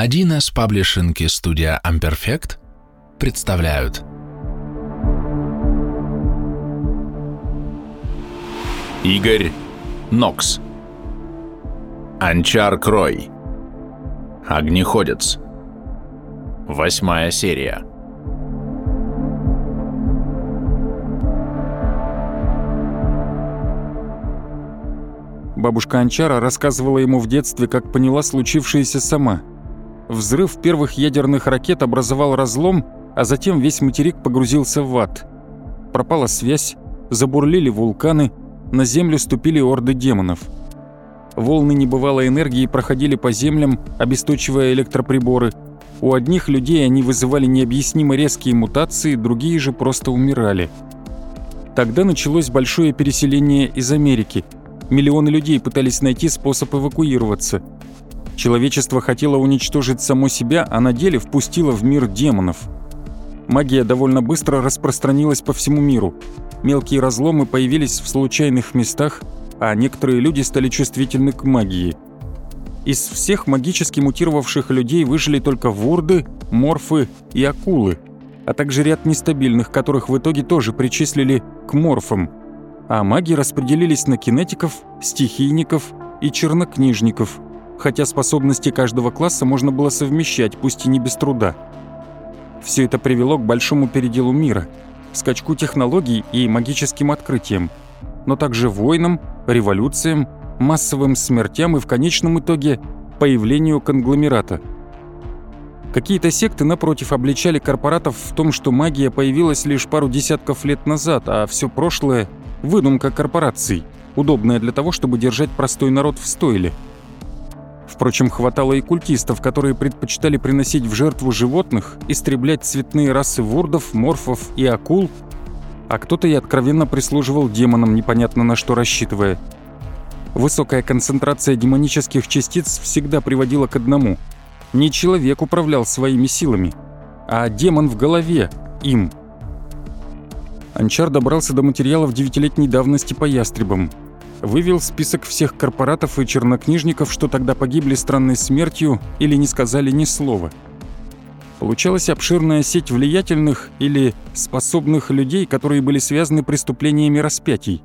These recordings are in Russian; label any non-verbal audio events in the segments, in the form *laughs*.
1С паблишинг и студия Amperfect представляют. Игорь Нокс. Анчар Крой. Огнеходец. Восьмая серия. Бабушка Анчара рассказывала ему в детстве, как поняла случившееся сама. Взрыв первых ядерных ракет образовал разлом, а затем весь материк погрузился в ад. Пропала связь, забурлили вулканы, на землю ступили орды демонов. Волны небывалой энергии проходили по землям, обесточивая электроприборы. У одних людей они вызывали необъяснимо резкие мутации, другие же просто умирали. Тогда началось большое переселение из Америки – Миллионы людей пытались найти способ эвакуироваться. Человечество хотело уничтожить само себя, а на деле впустило в мир демонов. Магия довольно быстро распространилась по всему миру. Мелкие разломы появились в случайных местах, а некоторые люди стали чувствительны к магии. Из всех магически мутировавших людей выжили только вурды, морфы и акулы, а также ряд нестабильных, которых в итоге тоже причислили к морфам – а маги распределились на кинетиков, стихийников и чернокнижников, хотя способности каждого класса можно было совмещать, пусть и не без труда. Все это привело к большому переделу мира, скачку технологий и магическим открытиям, но также войнам, революциям, массовым смертям и в конечном итоге появлению конгломерата. Какие-то секты, напротив, обличали корпоратов в том, что магия появилась лишь пару десятков лет назад, а все прошлое Выдумка корпораций, удобная для того, чтобы держать простой народ в стойле. Впрочем, хватало и культистов, которые предпочитали приносить в жертву животных, истреблять цветные расы вурдов, морфов и акул, а кто-то и откровенно прислуживал демонам, непонятно на что рассчитывая. Высокая концентрация демонических частиц всегда приводила к одному. Не человек управлял своими силами, а демон в голове им – Анчар добрался до материалов девятилетней давности по ястребам. Вывел список всех корпоратов и чернокнижников, что тогда погибли странной смертью или не сказали ни слова. Получалась обширная сеть влиятельных или способных людей, которые были связаны преступлениями распятий.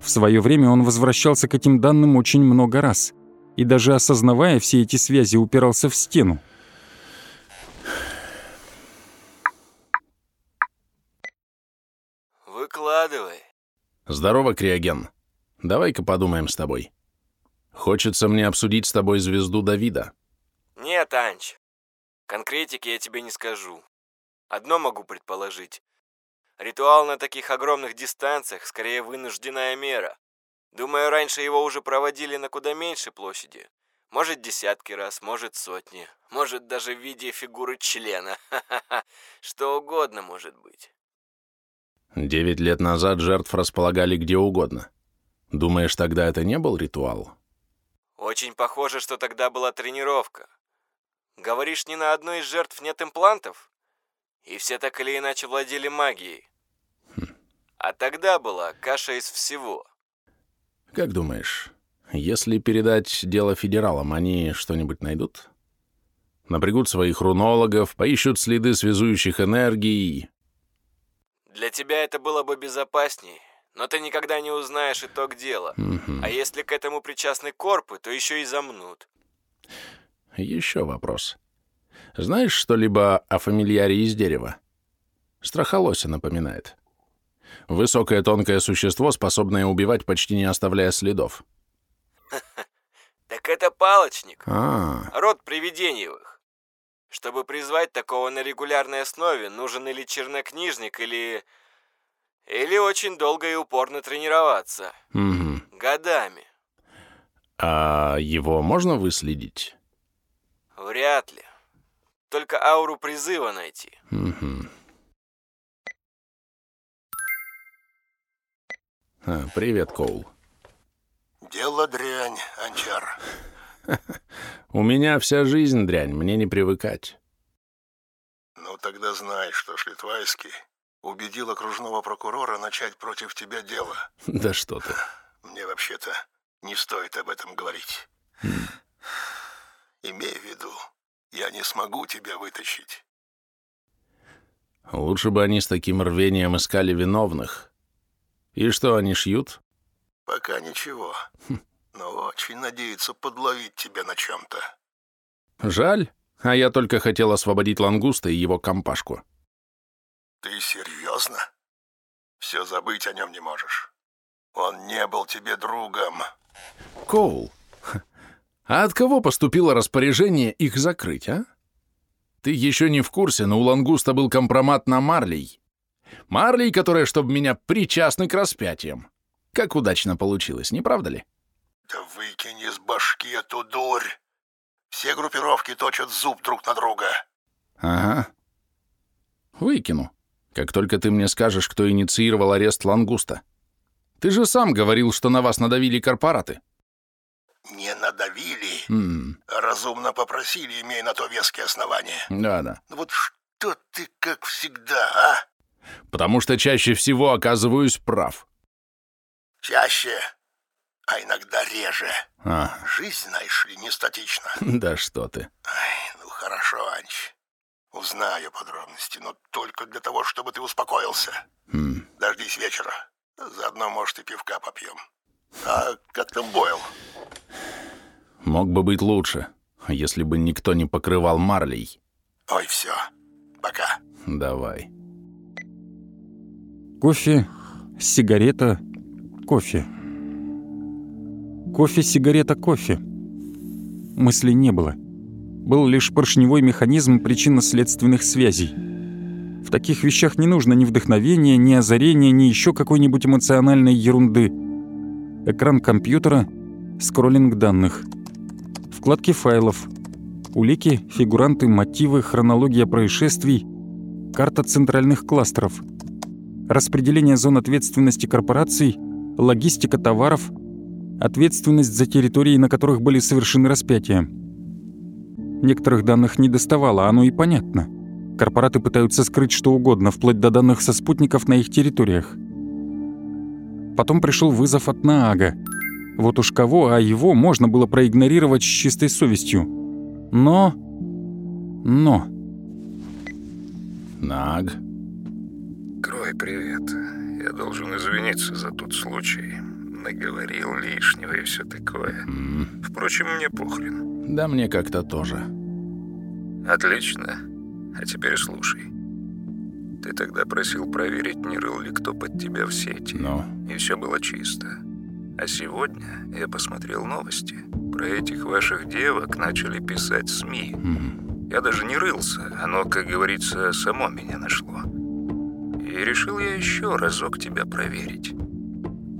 В свое время он возвращался к этим данным очень много раз и даже осознавая все эти связи упирался в стену. Выкладывай. Здорово, Криоген. Давай-ка подумаем с тобой. Хочется мне обсудить с тобой звезду Давида. Нет, Анч. Конкретики я тебе не скажу. Одно могу предположить. Ритуал на таких огромных дистанциях скорее вынужденная мера. Думаю, раньше его уже проводили на куда меньшей площади. Может, десятки раз, может, сотни. Может, даже в виде фигуры члена. *laughs* Что угодно может быть. Девять лет назад жертв располагали где угодно. Думаешь, тогда это не был ритуал? Очень похоже, что тогда была тренировка. Говоришь, ни на одной из жертв нет имплантов? И все так или иначе владели магией. Хм. А тогда была каша из всего. Как думаешь, если передать дело федералам, они что-нибудь найдут? Напрягут своих рунологов, поищут следы связующих энергий, для тебя это было бы безопасней, но ты никогда не узнаешь итог дела. Угу. А если к этому причастны корпы, то еще и замнут. Еще вопрос. Знаешь что-либо о фамильяре из дерева? Страхолося напоминает. Высокое тонкое существо, способное убивать, почти не оставляя следов. *laughs* Так это палочник. А. Род привидениевых. Чтобы призвать такого на регулярной основе, нужен или чернокнижник, или... Или очень долго и упорно тренироваться. Угу. Годами. А его можно выследить? Вряд ли. Только ауру призыва найти. Угу. А, привет, Коул. Дело дрянь, Анчар. *laughs* У меня вся жизнь дрянь, мне не привыкать. Ну, тогда знай, что Шлитвайский убедил окружного прокурора начать против тебя дело. *laughs* Да что ты. Мне вообще-то не стоит об этом говорить. Имей в виду, я не смогу тебя вытащить. Лучше бы они с таким рвением искали виновных. И что они шьют? Пока ничего. Но очень надеются подловить тебя на чем-то. Жаль, а я только хотел освободить Лангуста и его компашку. Ты серьезно? Все забыть о нем не можешь. Он не был тебе другом. Коул, а от кого поступило распоряжение их закрыть, а? Ты еще не в курсе, но у Лангуста был компромат на Марлей. Марлей, которая, чтобы меня причастны к распятиям. Как удачно получилось, не правда ли? Да выкинь из башки эту дурь. Все группировки точат зуб друг на друга. Ага. Выкину. Как только ты мне скажешь, кто инициировал арест Лангуста. Ты же сам говорил, что на вас надавили корпораты. Не надавили, а разумно попросили, имея на то веские основания. да-да. Ну Вот что ты, как всегда, а? Потому что чаще всего оказываюсь прав. Чаще, а иногда реже. А, Жизнь, знаешь ли, не статична. *laughs* да что ты. Ай, ну хорошо, Анч. Узнаю подробности, но только для того, чтобы ты успокоился. Хм, Дождись вечера. Заодно, может, и пивка попьем. А как там Бойл? мог бы быть лучше, если бы никто не покрывал Марлей. Ой, все. Пока. Давай. Кофе, сигарета, кофе. Кофе, сигарета, кофе. Мыслей не было. Был лишь поршневой механизм причинно-следственных связей. В таких вещах не нужно ни вдохновения, ни озарения, ни еще какой-нибудь эмоциональной ерунды. Экран компьютера, скроллинг данных. Вкладки файлов. Улики, фигуранты, мотивы, хронология происшествий, карта центральных кластеров — распределение зон ответственности корпораций, логистика товаров, ответственность за территории, на которых были совершены распятия. Некоторых данных не доставало, оно и понятно. Корпораты пытаются скрыть что угодно, вплоть до данных со спутников на их территориях. Потом пришел вызов от Наага. Вот уж кого, а его можно было проигнорировать с чистой совестью. Но... Но... Наг. Крой, привет. Я должен извиниться за тот случай. Наговорил лишнего и все такое. М, Впрочем, мне похрен. Да мне как-то тоже. Отлично. А теперь слушай. Ты тогда просил проверить, не рыл ли кто под тебя в сети. Ну, И все было чисто. А сегодня я посмотрел новости. Про этих ваших девок начали писать СМИ. м, Я даже не рылся, оно, как говорится, само меня нашло. И решил я еще разок тебя проверить.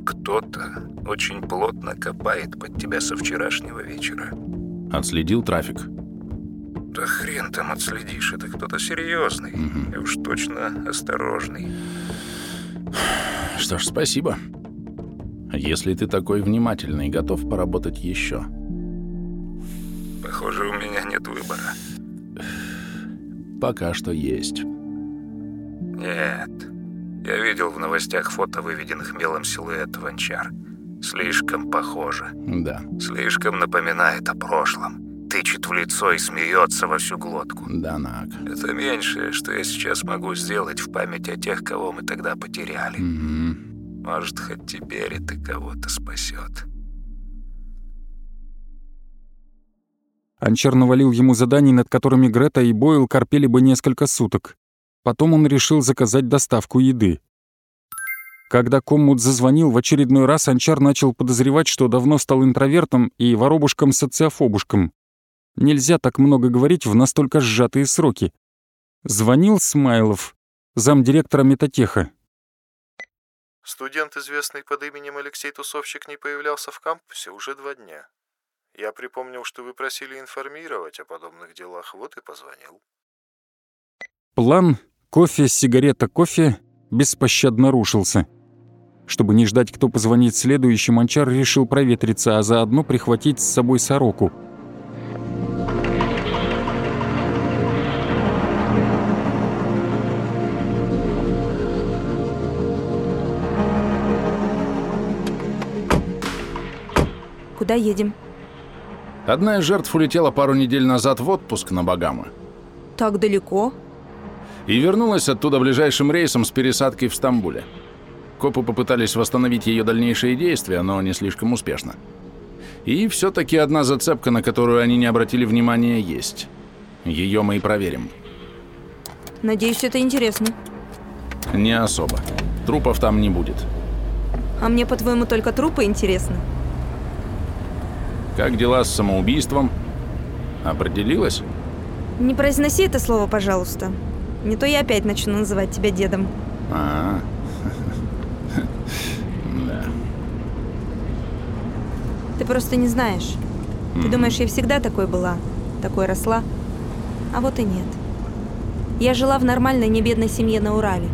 Кто-то очень плотно копает под тебя со вчерашнего вечера. Отследил трафик. Да хрен там отследишь, это кто-то серьезный. Мгм. И уж точно осторожный. Что ж, спасибо. Если ты такой внимательный, готов поработать еще. Похоже, у меня нет выбора. Пока что есть. Нет. Я видел в новостях фото выведенных мелом силуэтов анчар. Слишком похоже. Да, Слишком напоминает о прошлом. Тычет в лицо и смеется во всю глотку. да, Наг. Это меньшее, что я сейчас могу сделать в память о тех, кого мы тогда потеряли. Мгм. Может, хоть теперь это кого-то спасет. Анчар навалил ему заданий, над которыми Грета и Бойл корпели бы несколько суток. Потом он решил заказать доставку еды. Когда Коммут зазвонил, в очередной раз Анчар начал подозревать, что давно стал интровертом и воробушком-социофобушком. Нельзя так много говорить в настолько сжатые сроки. Звонил Смайлов, замдиректора Метатеха. Студент, известный под именем Алексей Тусовщик, не появлялся в кампусе уже два дня. Я припомнил, что вы просили информировать о подобных делах, вот и позвонил. План «Кофе, сигарета, кофе» беспощадно рушился. Чтобы не ждать, кто позвонит следующим, Анчар решил проветриться, а заодно прихватить с собой сороку. Куда едем? Одна из жертв улетела пару недель назад в отпуск на Багамы Так далеко? и вернулась оттуда ближайшим рейсом с пересадкой в Стамбуле. Копы попытались восстановить ее дальнейшие действия, но не слишком успешно. И все-таки одна зацепка, на которую они не обратили внимания, есть. Ее мы и проверим. Надеюсь, это интересно. Не особо. Трупов там не будет. А мне, по-твоему, только трупы интересны? Как дела с самоубийством? Определилась? Не произноси это слово, пожалуйста. Не то я опять начну называть тебя дедом. А, да. Ты просто не знаешь. Ты думаешь, я всегда такой была, такой росла? А вот и нет. Я жила в нормальной небедной семье на Урале.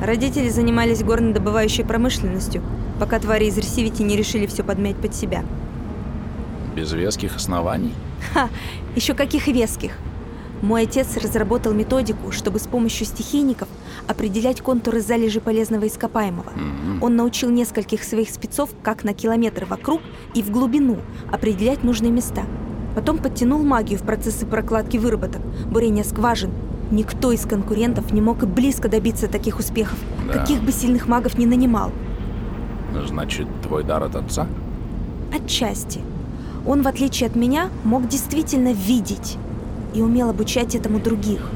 Родители занимались горнодобывающей промышленностью, пока твари из Ресивити не решили все подмять под себя. Без веских оснований? Ха, еще каких веских. Мой отец разработал методику, чтобы с помощью стихийников определять контуры залежи полезного ископаемого. Он научил нескольких своих спецов, как на километр вокруг и в глубину определять нужные места. Потом подтянул магию в процессы прокладки выработок, бурения скважин. Никто из конкурентов не мог и близко добиться таких успехов, Да. каких бы сильных магов не нанимал. Значит, твой дар от отца? Отчасти. Он, в отличие от меня, мог действительно видеть и умел обучать этому других.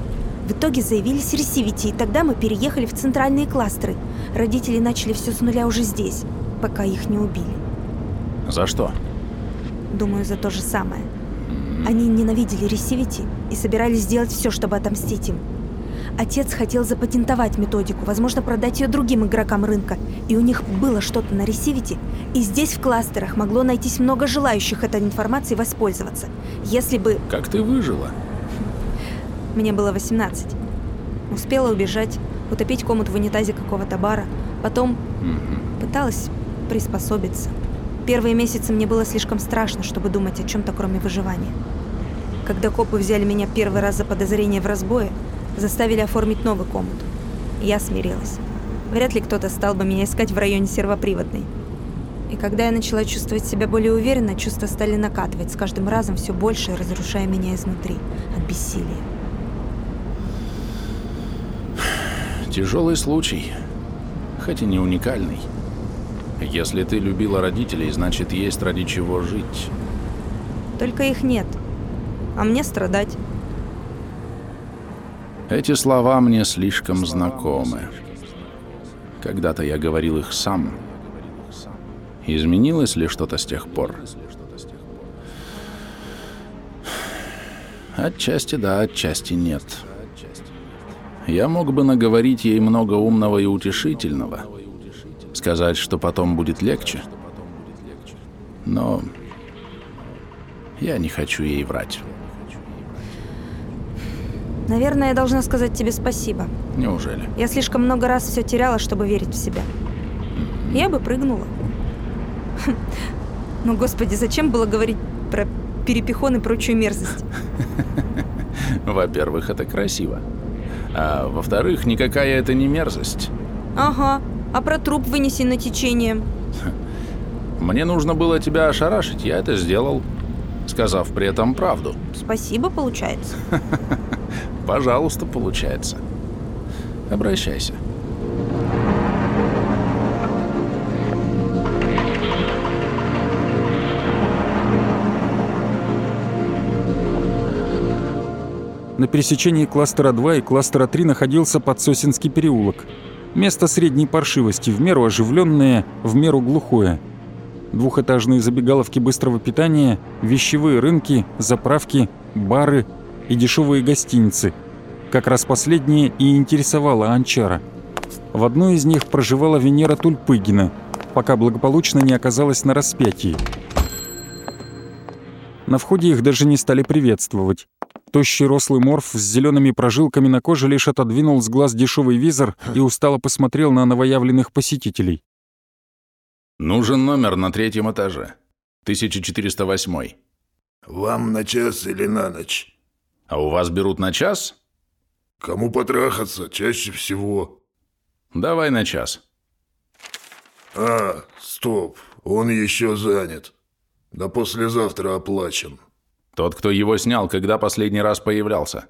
В итоге заявились ресивити, и тогда мы переехали в центральные кластеры. Родители начали все с нуля уже здесь, пока их не убили. За что? Думаю, за то же самое. Они ненавидели ресивити и собирались сделать все, чтобы отомстить им. Отец хотел запатентовать методику, возможно, продать ее другим игрокам рынка, и у них было что-то на ресивити, и здесь в кластерах могло найтись много желающих этой информацией воспользоваться. Если бы Как ты выжила? мне было 18. Успела убежать, утопить комнату в унитазе какого-то бара, потом пыталась приспособиться. Первые месяцы мне было слишком страшно, чтобы думать о чем-то, кроме выживания. Когда копы взяли меня первый раз за подозрение в разбое, заставили оформить новый комнату. Я смирилась. Вряд ли кто-то стал бы меня искать в районе сервоприводной. И когда я начала чувствовать себя более уверенно, чувства стали накатывать с каждым разом все больше, разрушая меня изнутри от бессилия. Тяжелый случай, хоть и не уникальный. Если ты любила родителей, значит, есть ради чего жить. Только их нет. А мне страдать. Эти слова мне слишком знакомы. Когда-то я говорил их сам. Изменилось ли что-то с тех пор? Отчасти да, отчасти нет. Я мог бы наговорить ей много умного и утешительного. Сказать, что потом будет легче. Но я не хочу ей врать. Наверное, я должна сказать тебе спасибо. Неужели? Я слишком много раз все теряла, чтобы верить в себя. Я бы прыгнула. Ну, господи, зачем было говорить про перепихон и прочую мерзость? *laughs* Во-первых, это красиво. А во-вторых, никакая это не мерзость. Ага, а про труп вынеси на течение. *laughs* Мне нужно было тебя ошарашить, я это сделал, сказав при этом правду. Спасибо, получается. *laughs* Пожалуйста, получается. Обращайся. На пересечении кластера 2 и кластера 3 находился Подсосинский переулок. Место средней паршивости, в меру оживленное, в меру глухое. Двухэтажные забегаловки быстрого питания, вещевые рынки, заправки, бары и дешевые гостиницы. Как раз последнее и интересовало Анчара. В одной из них проживала Венера Тульпыгина, пока благополучно не оказалась на распятии. На входе их даже не стали приветствовать. Тощий рослый морф с зелеными прожилками на коже лишь отодвинул с глаз дешевый визор и устало посмотрел на новоявленных посетителей. Нужен номер на третьем этаже. 1408. Вам на час или на ночь? А у вас берут на час? Кому потрахаться чаще всего? Давай на час. А, стоп, он еще занят. До послезавтра оплачен. Тот, кто его снял, когда последний раз появлялся.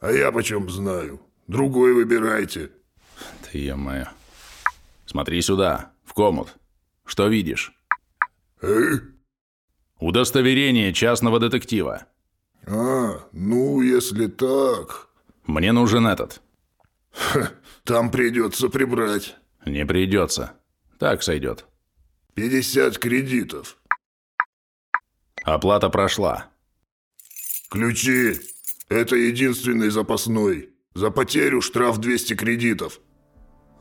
А я почем знаю? Другой выбирайте. Ты е-мое. Смотри сюда, в комод. Что видишь? Э? Удостоверение частного детектива. А, ну, если так... Мне нужен этот. Там придется прибрать. Не придется. Так сойдет. 50 кредитов. Оплата прошла. Ключи. Это единственный запасной. За потерю штраф 200 кредитов.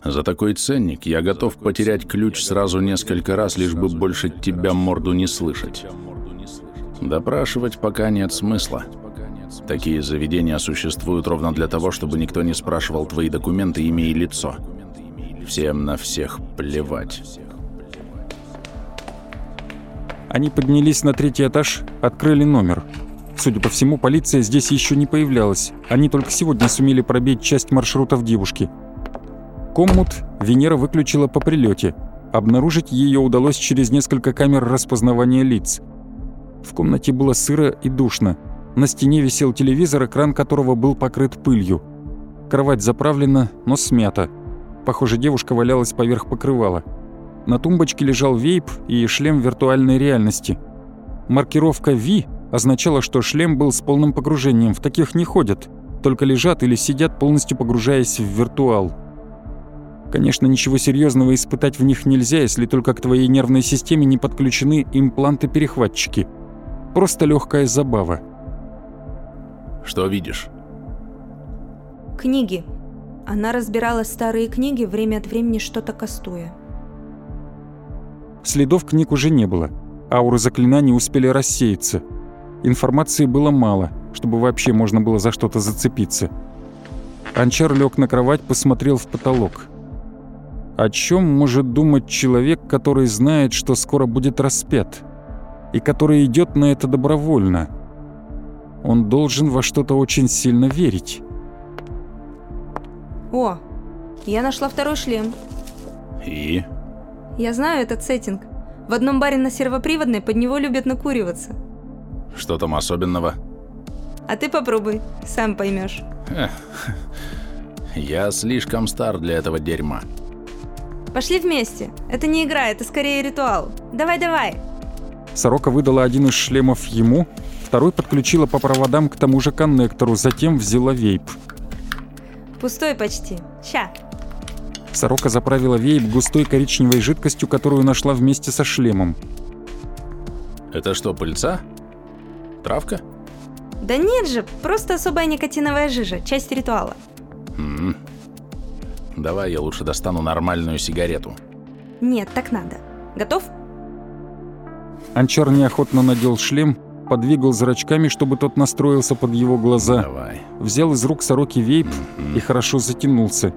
За такой ценник я готов потерять ключ сразу несколько раз, лишь бы больше тебя морду не слышать. Допрашивать пока нет смысла. Такие заведения существуют ровно для того, чтобы никто не спрашивал твои документы, имя и лицо. Всем на всех плевать. Они поднялись на третий этаж, открыли номер. Судя по всему, полиция здесь еще не появлялась. Они только сегодня сумели пробить часть маршрутов девушки. Коммут Венера выключила по прилете. Обнаружить ее удалось через несколько камер распознавания лиц. В комнате было сыро и душно. На стене висел телевизор, экран которого был покрыт пылью. Кровать заправлена, но смята. Похоже, девушка валялась поверх покрывала. На тумбочке лежал вейп и шлем виртуальной реальности. Маркировка V означала, что шлем был с полным погружением. В таких не ходят, только лежат или сидят, полностью погружаясь в виртуал. Конечно, ничего серьезного испытать в них нельзя, если только к твоей нервной системе не подключены импланты-перехватчики. Просто легкая забава. Что видишь? Книги. Она разбирала старые книги, время от времени что-то кастуя. Следов книг уже не было. Ауры заклинаний успели рассеяться. Информации было мало, чтобы вообще можно было за что-то зацепиться. Анчар лег на кровать, посмотрел в потолок. О чем может думать человек, который знает, что скоро будет распят? И который идет на это добровольно? Он должен во что-то очень сильно верить. О, я нашла второй шлем. И? Я знаю этот сеттинг. В одном баре на сервоприводной под него любят накуриваться. Что там особенного? А ты попробуй, сам поймешь. Я слишком стар для этого дерьма. Пошли вместе. Это не игра, это скорее ритуал. Давай-давай. Сорока выдала один из шлемов ему, второй подключила по проводам к тому же коннектору, затем взяла вейп. Пустой почти. Ща. Сорока заправила вейп густой коричневой жидкостью, которую нашла вместе со шлемом. Это что, пыльца? Травка? Да нет же, просто особая никотиновая жижа, часть ритуала. М -м. Давай я лучше достану нормальную сигарету. Нет, так надо. Готов? Анчар неохотно надел шлем, подвигал зрачками, чтобы тот настроился под его глаза. Давай. Взял из рук сороки вейп Мгм. и хорошо затянулся.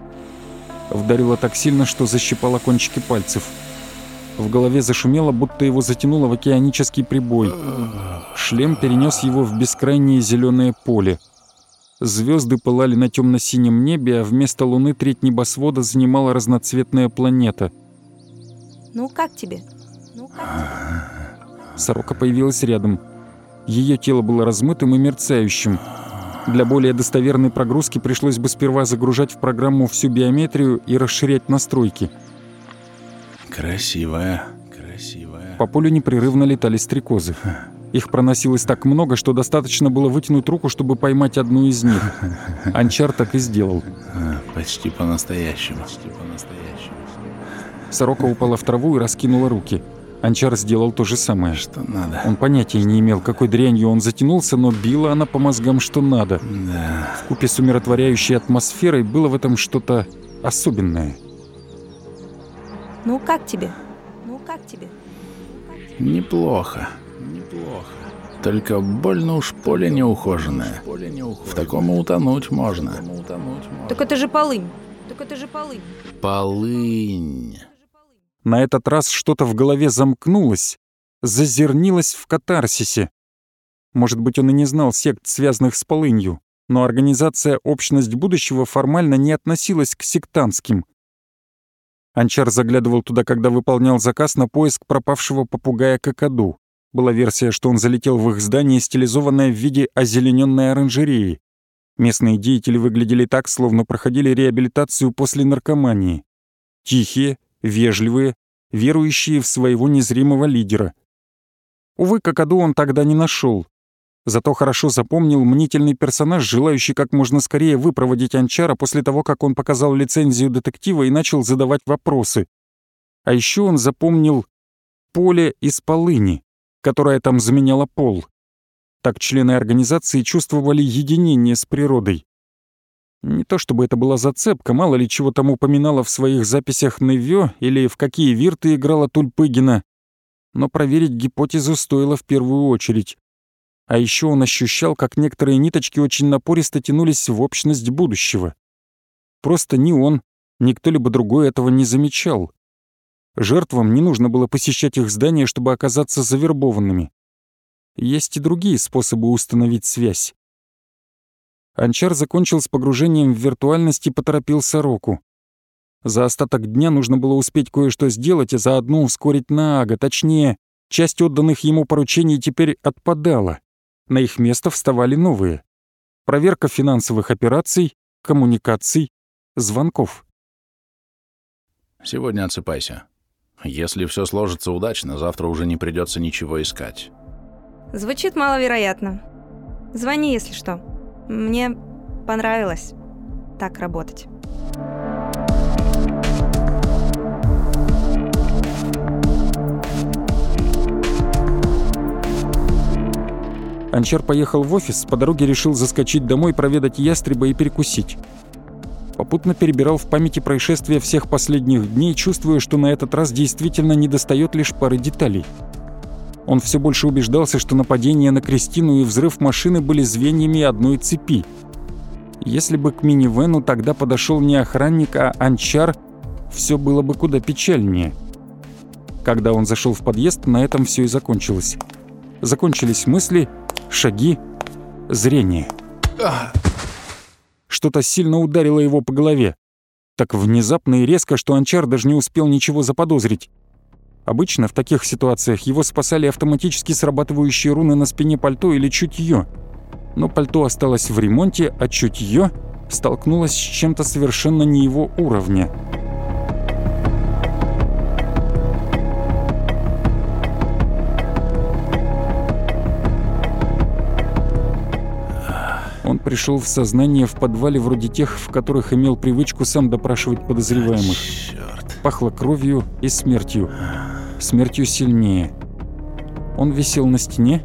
Вдарило так сильно, что защипало кончики пальцев. В голове зашумело, будто его затянуло в океанический прибой. Шлем перенес его в бескрайнее зеленое поле. Звезды пылали на темно-синем небе, а вместо луны треть небосвода занимала разноцветная планета. Ну как тебе? Ну как тебе? Сорока появилась рядом. Ее тело было размытым и мерцающим. Для более достоверной прогрузки пришлось бы сперва загружать в программу всю биометрию и расширять настройки. Красивая, красивая. По полю непрерывно летали стрекозы. Их проносилось так много, что достаточно было вытянуть руку, чтобы поймать одну из них. Анчар так и сделал. А, Почти по-настоящему. Почти по-настоящему. Сорока упала в траву и раскинула руки. Анчар сделал то же самое. Что надо? Он понятия не имел, какой дрянью он затянулся, но била она по мозгам что надо. Да. Вкупе с умиротворяющей атмосферой было в этом что-то особенное. Ну как тебе? Ну как тебе? Неплохо. Неплохо. Только больно уж поле неухоженное. В таком и утонуть можно. Так это же полынь. Так это же полынь. Полынь. На этот раз что-то в голове замкнулось, зазернилось в катарсисе. Может быть, он и не знал сект, связанных с полынью, но организация «Общность будущего» формально не относилась к сектантским. Анчар заглядывал туда, когда выполнял заказ на поиск пропавшего попугая Какаду. Была версия, что он залетел в их здание, стилизованное в виде озелененной оранжереи. Местные деятели выглядели так, словно проходили реабилитацию после наркомании. Тихие, вежливые, верующие в своего незримого лидера. Увы, какаду он тогда не нашел. Зато хорошо запомнил мнительный персонаж, желающий как можно скорее выпроводить Анчара после того, как он показал лицензию детектива и начал задавать вопросы. А еще он запомнил поле из полыни, которое там заменяло пол. Так члены организации чувствовали единение с природой. Не то чтобы это была зацепка, мало ли чего там упоминала в своих записях Невё или в какие вирты играла Тульпыгина, но проверить гипотезу стоило в первую очередь. А еще он ощущал, как некоторые ниточки очень напористо тянулись в общность будущего. Просто ни он, ни кто-либо другой этого не замечал. Жертвам не нужно было посещать их здания, чтобы оказаться завербованными. Есть и другие способы установить связь. Анчар закончил с погружением в виртуальность и поторопил Сороку. За остаток дня нужно было успеть кое-что сделать и заодно ускорить Наага, точнее, часть отданных ему поручений теперь отпадала. На их место вставали новые. Проверка финансовых операций, коммуникаций, звонков. Сегодня отсыпайся. Если все сложится удачно, завтра уже не придется ничего искать. Звучит маловероятно. Звони, если что. Мне понравилось так работать. Анчар поехал в офис, по дороге решил заскочить домой, проведать ястреба и перекусить. Попутно перебирал в памяти происшествия всех последних дней, чувствуя, что на этот раз действительно недостает лишь пары деталей. Он все больше убеждался, что нападение на Кристину и взрыв машины были звеньями одной цепи. Если бы к минивену тогда подошел не охранник, а анчар, все было бы куда печальнее. Когда он зашел в подъезд, на этом все и закончилось. Закончились мысли — шаги, зрение. Что-то сильно ударило его по голове. Так внезапно и резко, что Анчар даже не успел ничего заподозрить. Обычно в таких ситуациях его спасали автоматически срабатывающие руны на спине пальто или чутье. Но пальто осталось в ремонте, а чутье столкнулось с чем-то совершенно не его уровня. Он пришел в сознание в подвале вроде тех, в которых имел привычку сам допрашивать подозреваемых. Пахло кровью и смертью. Смертью сильнее. Он висел на стене.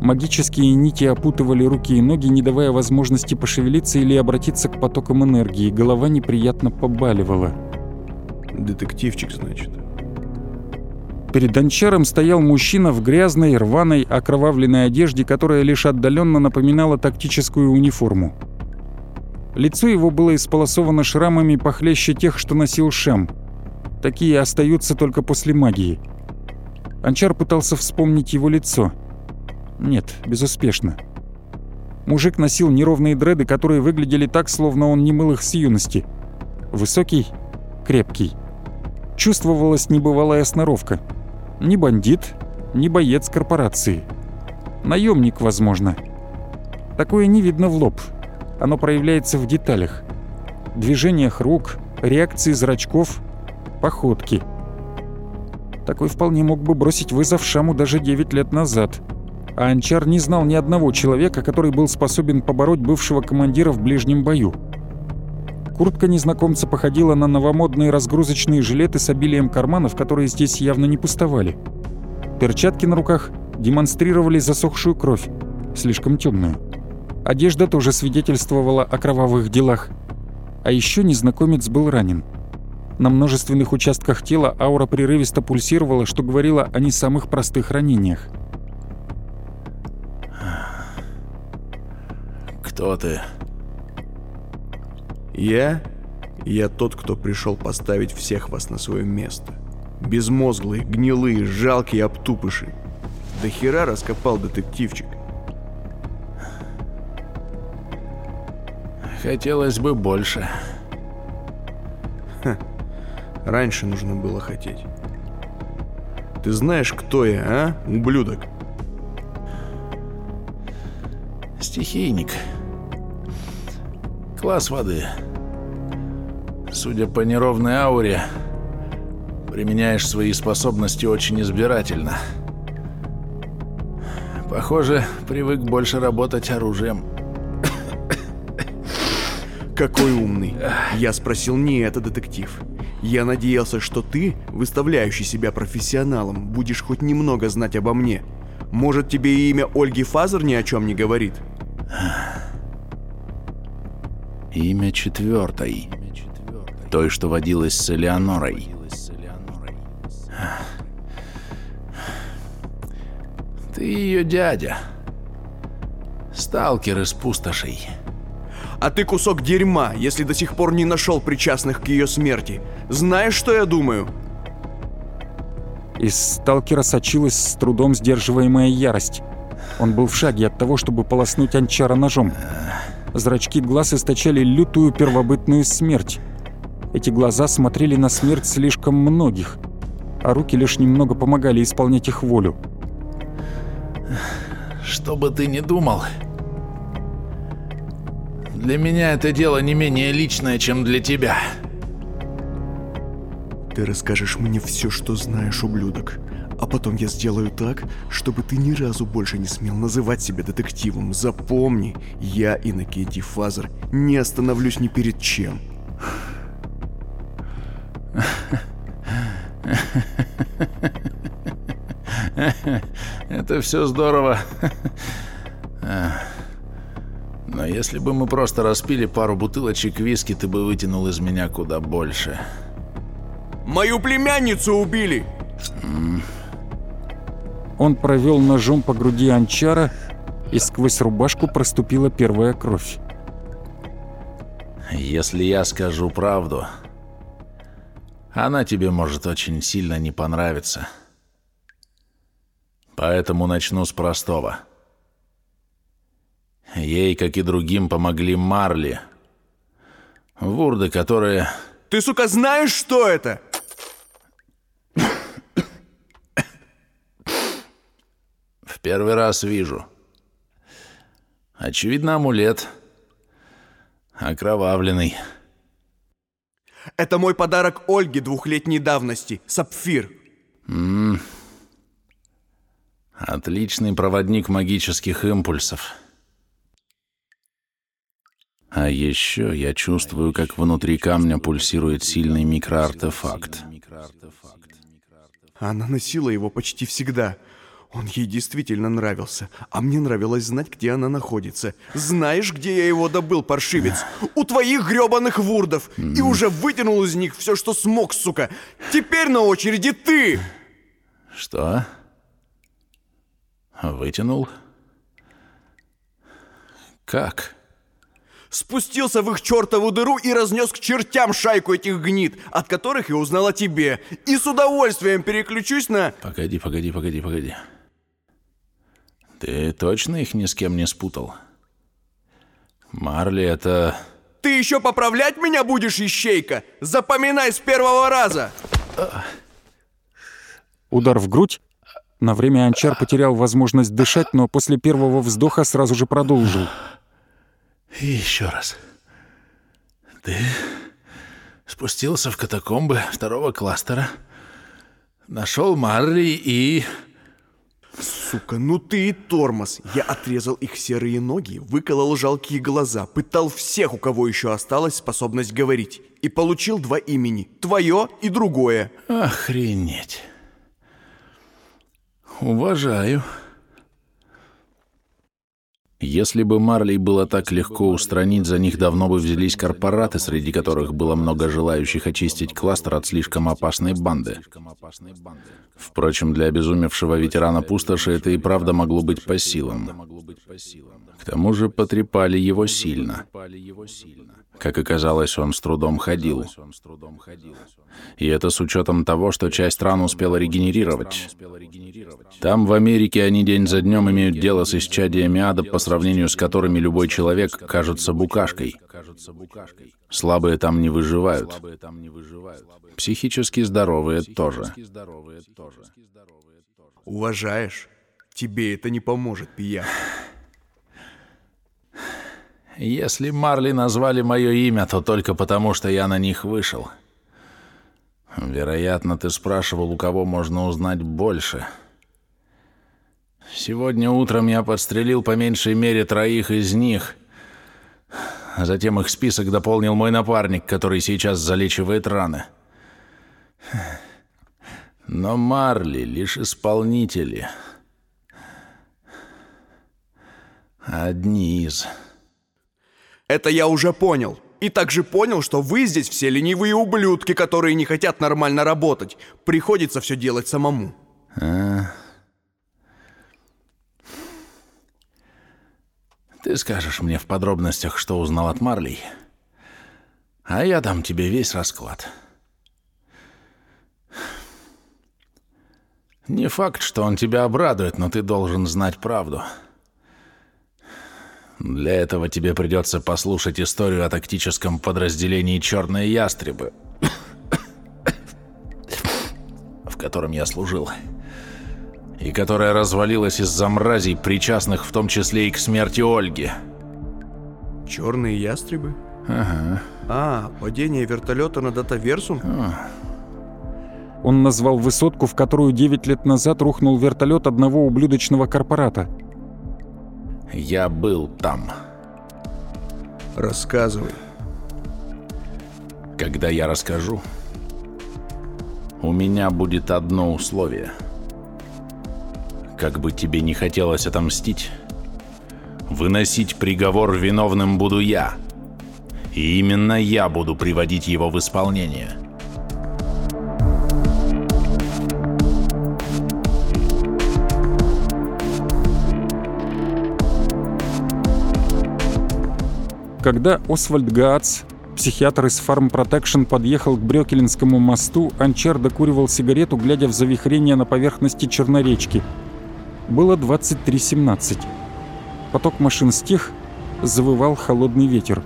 Магические нити опутывали руки и ноги, не давая возможности пошевелиться или обратиться к потокам энергии. Голова неприятно побаливала. Детективчик, значит. Перед анчаром стоял мужчина в грязной, рваной, окровавленной одежде, которая лишь отдаленно напоминала тактическую униформу. Лицо его было исполосовано шрамами похлеще тех, что носил Шем. Такие остаются только после магии. Анчар пытался вспомнить его лицо. Нет, безуспешно. Мужик носил неровные дреды, которые выглядели так, словно он не мыл их с юности. Высокий, крепкий. Чувствовалась небывалая сноровка — ни бандит, ни боец корпорации. Наемник, возможно. Такое не видно в лоб. Оно проявляется в деталях. Движениях рук, реакции зрачков, походки. Такой вполне мог бы бросить вызов Шаму даже 9 лет назад. А Анчар не знал ни одного человека, который был способен побороть бывшего командира в ближнем бою. Куртка незнакомца походила на новомодные разгрузочные жилеты с обилием карманов, которые здесь явно не пустовали. Перчатки на руках демонстрировали засохшую кровь, слишком темную. Одежда тоже свидетельствовала о кровавых делах. А еще незнакомец был ранен. На множественных участках тела аура прерывисто пульсировала, что говорило о не самых простых ранениях. Кто ты? Я? Я тот, кто пришел поставить всех вас на свое место. Безмозглые, гнилые, жалкие обтупыши. До хера раскопал детективчик. Хотелось бы больше. Ха. Раньше нужно было хотеть. Ты знаешь, кто я, а, ублюдок? Стихийник. Класс воды. Судя по неровной ауре, применяешь свои способности очень избирательно. Похоже, привык больше работать оружием. Какой умный. Я спросил не это, детектив. Я надеялся, что ты, выставляющий себя профессионалом, будешь хоть немного знать обо мне. Может, тебе имя Ольги Фазер ни о чем не говорит? Имя четвертой. Той, что водилась с Элеонорой. Ты ее дядя. Сталкер из пустошей. А ты кусок дерьма, если до сих пор не нашел причастных к ее смерти. Знаешь, что я думаю? Из сталкера сочилась с трудом сдерживаемая ярость. Он был в шаге от того, чтобы полоснуть Анчара ножом. Зрачки глаз источали лютую первобытную смерть. Эти глаза смотрели на смерть слишком многих, а руки лишь немного помогали исполнять их волю. Что бы ты ни думал, для меня это дело не менее личное, чем для тебя. Ты расскажешь мне все, что знаешь, ублюдок. А потом я сделаю так, чтобы ты ни разу больше не смел называть себя детективом. Запомни, я, Иннокентий Фазер, не остановлюсь ни перед чем. Это все здорово. Но если бы мы просто распили пару бутылочек виски, ты бы вытянул из меня куда больше. Мою племянницу убили! Он провел ножом по груди Анчара, и сквозь рубашку проступила первая кровь. Если я скажу правду, она тебе может очень сильно не понравиться. Поэтому начну с простого. Ей, как и другим, помогли Марли. Вурды, которые... Ты, сука, знаешь, что это? Первый раз вижу. Очевидно, амулет. Окровавленный. Это мой подарок Ольге двухлетней давности. Сапфир. М -м. Отличный проводник магических импульсов. А еще я чувствую, как внутри камня пульсирует сильный микроартефакт. Она носила его почти всегда. Он ей действительно нравился, а мне нравилось знать, где она находится. Знаешь, где я его добыл, паршивец? У твоих грёбаных вурдов! И уже вытянул из них все, что смог, сука! Теперь на очереди ты! Что? Вытянул? Как? спустился в их чертову дыру и разнес к чертям шайку этих гнид, от которых я узнал о тебе. И с удовольствием переключусь на... Погоди, погоди, погоди, погоди. Ты точно их ни с кем не спутал? Марли это... Ты еще поправлять меня будешь, ищейка? Запоминай с первого раза! Удар в грудь. На время Анчар потерял возможность дышать, но после первого вздоха сразу же продолжил. И еще раз. Ты спустился в катакомбы второго кластера, нашел Марли и... Сука, ну ты и тормоз. Я отрезал их серые ноги, выколол жалкие глаза, пытал всех, у кого еще осталась способность говорить. И получил два имени. Твое и другое. Охренеть. Уважаю. Если бы Марлей было так легко устранить, за них давно бы взялись корпораты, среди которых было много желающих очистить кластер от слишком опасной банды. Впрочем, для обезумевшего ветерана пустоши это и правда могло быть по силам. К тому же потрепали его сильно. Как оказалось, он с трудом ходил. И это с учетом того, что часть ран успела регенерировать. Там, в Америке, они день за днем имеют дело с исчадиями ада, по сравнению с которыми любой человек кажется букашкой. Слабые там не выживают. Психически здоровые тоже. Уважаешь? Тебе это не поможет, пияк. Если Марли назвали мое имя, то только потому, что я на них вышел. Вероятно, ты спрашивал, у кого можно узнать больше. Сегодня утром я подстрелил по меньшей мере троих из них. Затем их список дополнил мой напарник, который сейчас залечивает раны. Но Марли — лишь исполнители. Одни из... Это я уже понял. И также понял, что вы здесь все ленивые ублюдки, которые не хотят нормально работать. Приходится все делать самому. А? Ты скажешь мне в подробностях, что узнал от Марлей, а я дам тебе весь расклад. Не факт, что он тебя обрадует, но ты должен знать правду. Для этого тебе придется послушать историю о тактическом подразделении «Черные ястребы», *coughs* в котором я служил, и которая развалилась из-за мразей, причастных в том числе и к смерти Ольги. Черные ястребы? Ага. А, падение вертолета на Датаверсум? Он назвал высотку, в которую 9 лет назад рухнул вертолет одного ублюдочного корпората. Я был там. Рассказывай. Когда я расскажу, у меня будет одно условие. Как бы тебе не хотелось отомстить, выносить приговор виновным буду я. И именно я буду приводить его в исполнение. Когда Освальд Гаац, психиатр из Farm Protection, подъехал к Брёкелинскому мосту, Анчар докуривал сигарету, глядя в завихрение на поверхности Черноречки. Было 23.17. Поток машин стих, завывал холодный ветер.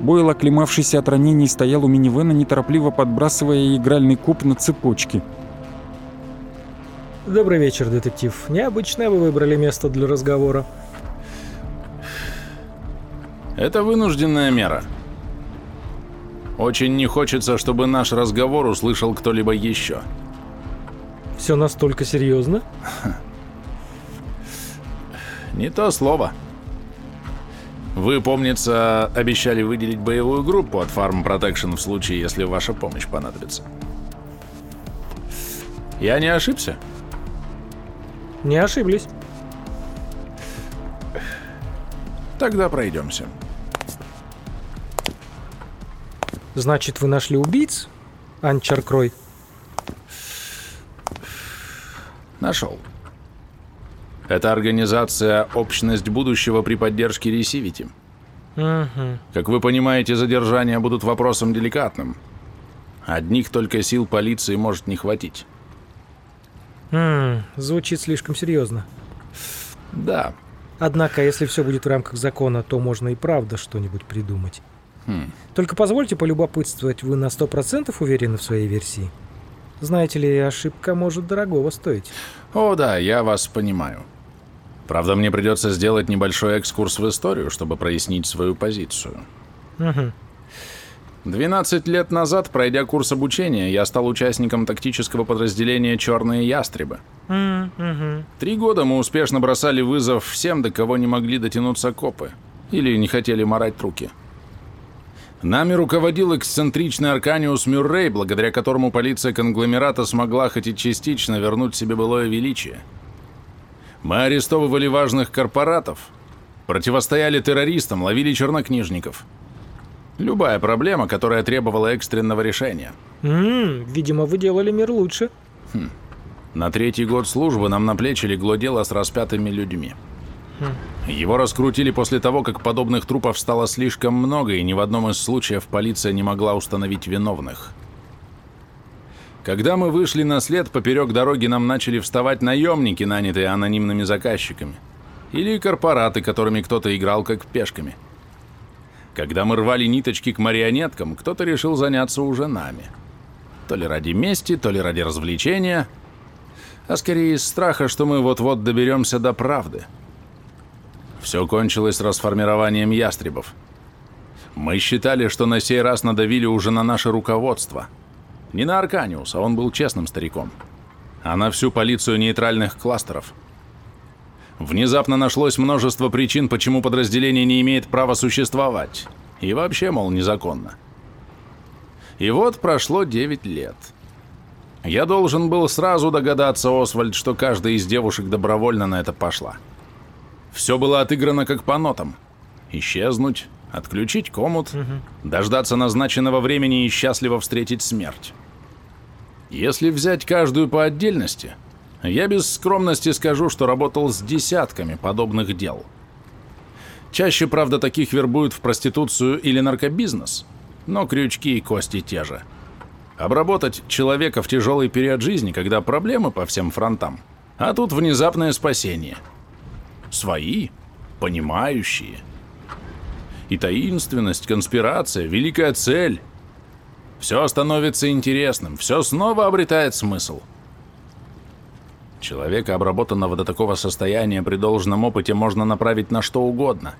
Бойл, оклемавшийся от ранений, стоял у минивэна, неторопливо подбрасывая игральный куб на цепочке. Добрый вечер, детектив. Необычное вы выбрали место для разговора. Это вынужденная мера. Очень не хочется, чтобы наш разговор услышал кто-либо еще. Все настолько серьезно? *laughs* Не то слово. Вы, помнится, обещали выделить боевую группу от Farm Protection в случае, если ваша помощь понадобится. Я не ошибся? Не ошиблись. Тогда пройдемся. Значит, вы нашли убийц, Анчар Крой? Нашел. Это организация «Общность будущего» при поддержке Ресивити. Угу. Как вы понимаете, задержания будут вопросом деликатным. Одних только сил полиции может не хватить. М, звучит слишком серьезно. Да, Однако, если все будет в рамках закона, то можно и правда что-нибудь придумать. Хм. Только позвольте полюбопытствовать, вы на сто процентов уверены в своей версии? Знаете ли, ошибка может дорогого стоить. О, да, я вас понимаю. Правда, мне придется сделать небольшой экскурс в историю, чтобы прояснить свою позицию. Угу. 12 лет назад, пройдя курс обучения, я стал участником тактического подразделения «Черные ястребы». Угу. Три года мы успешно бросали вызов всем, до кого не могли дотянуться копы. Или не хотели морать руки. Нами руководил эксцентричный Арканиус Мюррей, благодаря которому полиция конгломерата смогла хоть и частично вернуть себе былое величие. Мы арестовывали важных корпоратов, противостояли террористам, ловили чернокнижников. Любая проблема, которая требовала экстренного решения. М, видимо, вы делали мир лучше. На третий год службы нам на плечи легло дело с распятыми людьми. Его раскрутили после того, как подобных трупов стало слишком много, и ни в одном из случаев полиция не могла установить виновных. Когда мы вышли на след, поперек дороги нам начали вставать наемники, нанятые анонимными заказчиками. Или корпораты, которыми кто-то играл как пешками. Когда мы рвали ниточки к марионеткам, кто-то решил заняться уже нами. То ли ради мести, то ли ради развлечения, а скорее из страха, что мы вот-вот доберемся до правды. Все кончилось расформированием ястребов. Мы считали, что на сей раз надавили уже на наше руководство. Не на Арканиуса, он был честным стариком, а на всю полицию нейтральных кластеров. Внезапно нашлось множество причин, почему подразделение не имеет права существовать. И вообще, мол, незаконно. И вот прошло 9 лет. Я должен был сразу догадаться, Освальд, что каждая из девушек добровольно на это пошла. Все было отыграно как по нотам. Исчезнуть, отключить комут, дождаться назначенного времени и счастливо встретить смерть. Если взять каждую по отдельности, я без скромности скажу, что работал с десятками подобных дел. Чаще, правда, таких вербуют в проституцию или наркобизнес, но крючки и кости те же. Обработать человека в тяжелый период жизни, когда проблемы по всем фронтам, а тут внезапное спасение. Свои, понимающие. И таинственность, конспирация, великая цель. Все становится интересным, все снова обретает смысл. Человека, обработанного до такого состояния при должном опыте, можно направить на что угодно.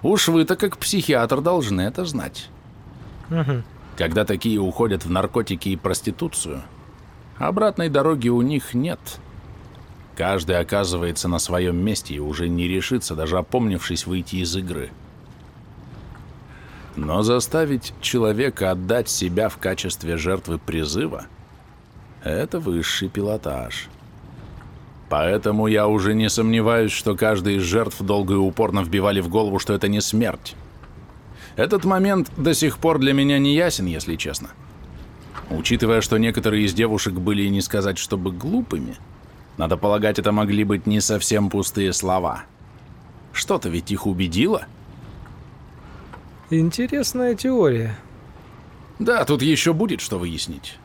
Уж вы-то как психиатр должны это знать. Угу. Когда такие уходят в наркотики и проституцию, обратной дороги у них нет. Каждый оказывается на своем месте и уже не решится, даже опомнившись, выйти из игры. Но заставить человека отдать себя в качестве жертвы призыва – это высший пилотаж. Поэтому я уже не сомневаюсь, что каждый из жертв долго и упорно вбивали в голову, что это не смерть. Этот момент до сих пор для меня не ясен, если честно. Учитывая, что некоторые из девушек были, не сказать, чтобы глупыми, надо полагать, это могли быть не совсем пустые слова. Что-то ведь их убедило? Интересная теория. Да, тут еще будет что выяснить.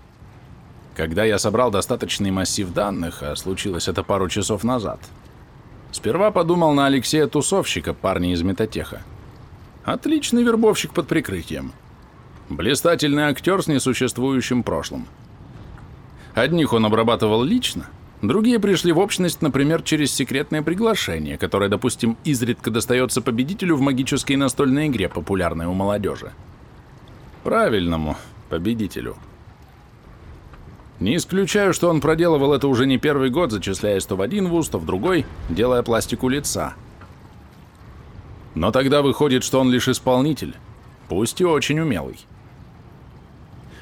Когда я собрал достаточный массив данных, а случилось это пару часов назад, сперва подумал на Алексея Тусовщика, парня из Метатеха. Отличный вербовщик под прикрытием. Блистательный актер с несуществующим прошлым. Одних он обрабатывал лично, другие пришли в общность, например, через секретное приглашение, которое, допустим, изредка достается победителю в магической настольной игре, популярной у молодежи. Правильному победителю. Не исключаю, что он проделывал это уже не первый год, зачисляясь то в один вуз, то в другой, делая пластику лица. Но тогда выходит, что он лишь исполнитель, пусть и очень умелый.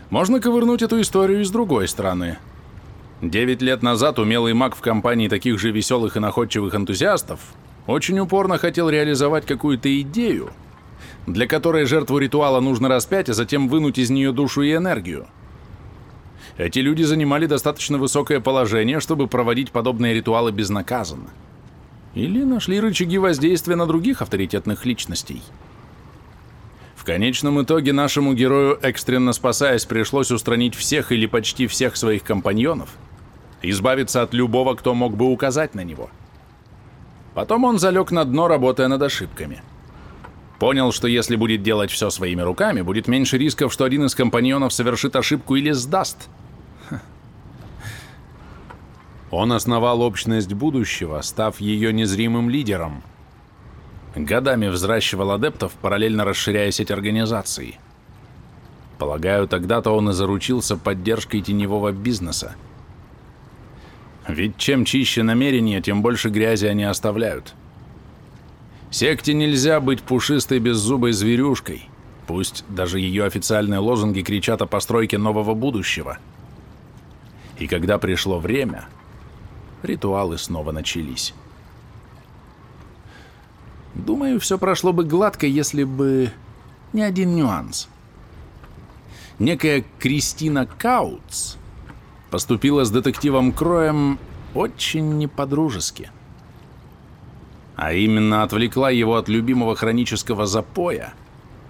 Можно ковырнуть эту историю и с другой стороны. Девять лет назад умелый маг в компании таких же веселых и находчивых энтузиастов очень упорно хотел реализовать какую-то идею, для которой жертву ритуала нужно распять, а затем вынуть из нее душу и энергию. Эти люди занимали достаточно высокое положение, чтобы проводить подобные ритуалы безнаказанно. Или нашли рычаги воздействия на других авторитетных личностей. В конечном итоге нашему герою, экстренно спасаясь, пришлось устранить всех или почти всех своих компаньонов, избавиться от любого, кто мог бы указать на него. Потом он залег на дно, работая над ошибками. Понял, что если будет делать все своими руками, будет меньше рисков, что один из компаньонов совершит ошибку или сдаст – он основал общность будущего, став ее незримым лидером. Годами взращивал адептов, параллельно расширяя сеть организаций. Полагаю, тогда-то он и заручился поддержкой теневого бизнеса. Ведь чем чище намерения, тем больше грязи они оставляют. Секте нельзя быть пушистой беззубой зверюшкой, пусть даже ее официальные лозунги кричат о постройке нового будущего. И когда пришло время, ритуалы снова начались. Думаю, все прошло бы гладко, если бы не один нюанс. Некая Кристина Каутс поступила с детективом Кроем очень не по-дружески. А именно отвлекла его от любимого хронического запоя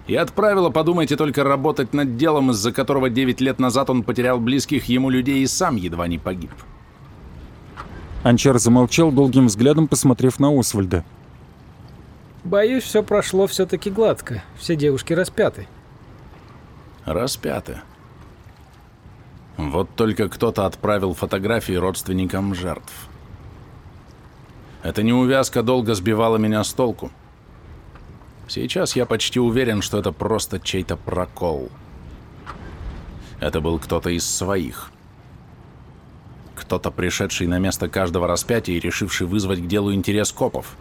и отправила, подумайте только, работать над делом, из-за которого 9 лет назад он потерял близких ему людей и сам едва не погиб. Анчар замолчал, долгим взглядом посмотрев на Освальда. Боюсь, все прошло все-таки гладко. Все девушки распяты. Распяты. Вот только кто-то отправил фотографии родственникам жертв. Эта неувязка долго сбивала меня с толку. Сейчас я почти уверен, что это просто чей-то прокол. Это был кто-то из своих. Кто-то, пришедший на место каждого распятия и решивший вызвать к делу интерес копов.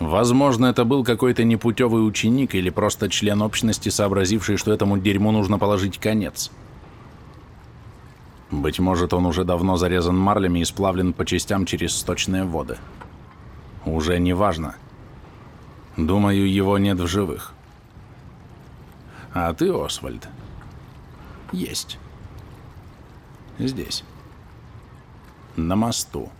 Возможно, это был какой-то непутевый ученик или просто член общности, сообразивший, что этому дерьму нужно положить конец. Быть может, он уже давно зарезан марлями и сплавлен по частям через сточные воды. Уже не важно. Думаю, его нет в живых. А ты, Освальд, есть. Здесь. На мосту.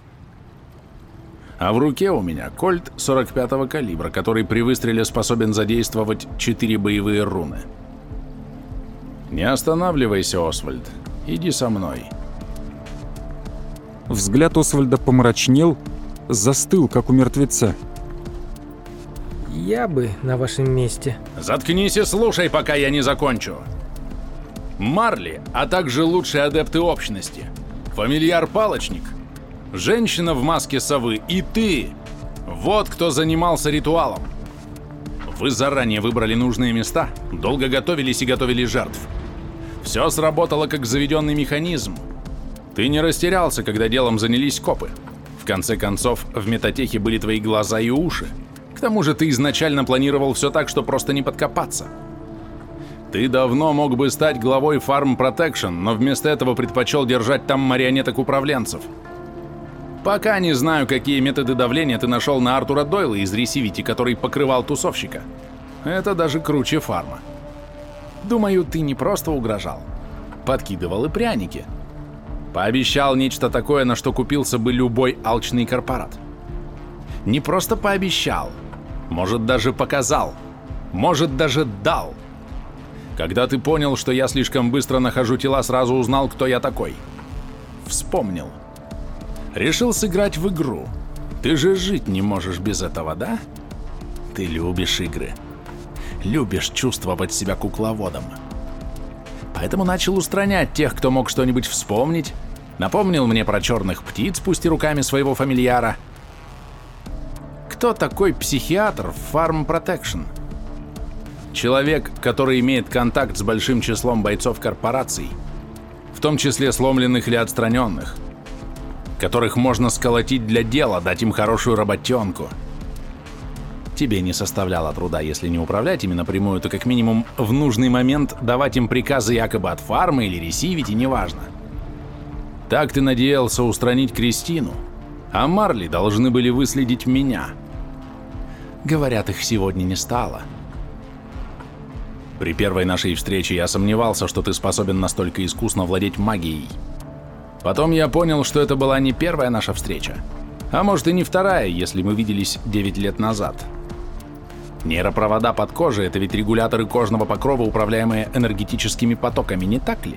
А в руке у меня кольт 45-го калибра, который при выстреле способен задействовать четыре боевые руны. Не останавливайся, Освальд. Иди со мной. Взгляд Освальда помрачнел, застыл, как у мертвеца. Я бы на вашем месте. Заткнись и слушай, пока я не закончу. Марли, а также лучшие адепты общности, фамильяр-палочник, женщина в маске совы и ты. Вот кто занимался ритуалом. Вы заранее выбрали нужные места, долго готовились и готовили жертв. Все сработало как заведенный механизм. Ты не растерялся, когда делом занялись копы. В конце концов, в метатехе были твои глаза и уши. К тому же ты изначально планировал все так, что просто не подкопаться. Ты давно мог бы стать главой Farm Protection, но вместо этого предпочел держать там марионеток-управленцев. Пока не знаю, какие методы давления ты нашел на Артура Дойла из Ресивити, который покрывал тусовщика. Это даже круче фарма. Думаю, ты не просто угрожал. Подкидывал и пряники. Пообещал нечто такое, на что купился бы любой алчный корпорат. Не просто пообещал. Может, даже показал. Может, даже дал. Когда ты понял, что я слишком быстро нахожу тела, сразу узнал, кто я такой. Вспомнил. Решил сыграть в игру. Ты же жить не можешь без этого, да? Ты любишь игры любишь чувствовать себя кукловодом. Поэтому начал устранять тех, кто мог что-нибудь вспомнить, напомнил мне про черных птиц, пусть и руками своего фамильяра. Кто такой психиатр в Farm Protection? Человек, который имеет контакт с большим числом бойцов корпораций, в том числе сломленных или отстраненных, которых можно сколотить для дела, дать им хорошую работенку – тебе не составляло труда, если не управлять ими напрямую, то как минимум в нужный момент давать им приказы якобы от фармы или ресивить, и неважно. Так ты надеялся устранить Кристину, а Марли должны были выследить меня. Говорят, их сегодня не стало. При первой нашей встрече я сомневался, что ты способен настолько искусно владеть магией. Потом я понял, что это была не первая наша встреча, а может и не вторая, если мы виделись 9 лет назад. Нейропровода под кожей – это ведь регуляторы кожного покрова, управляемые энергетическими потоками, не так ли?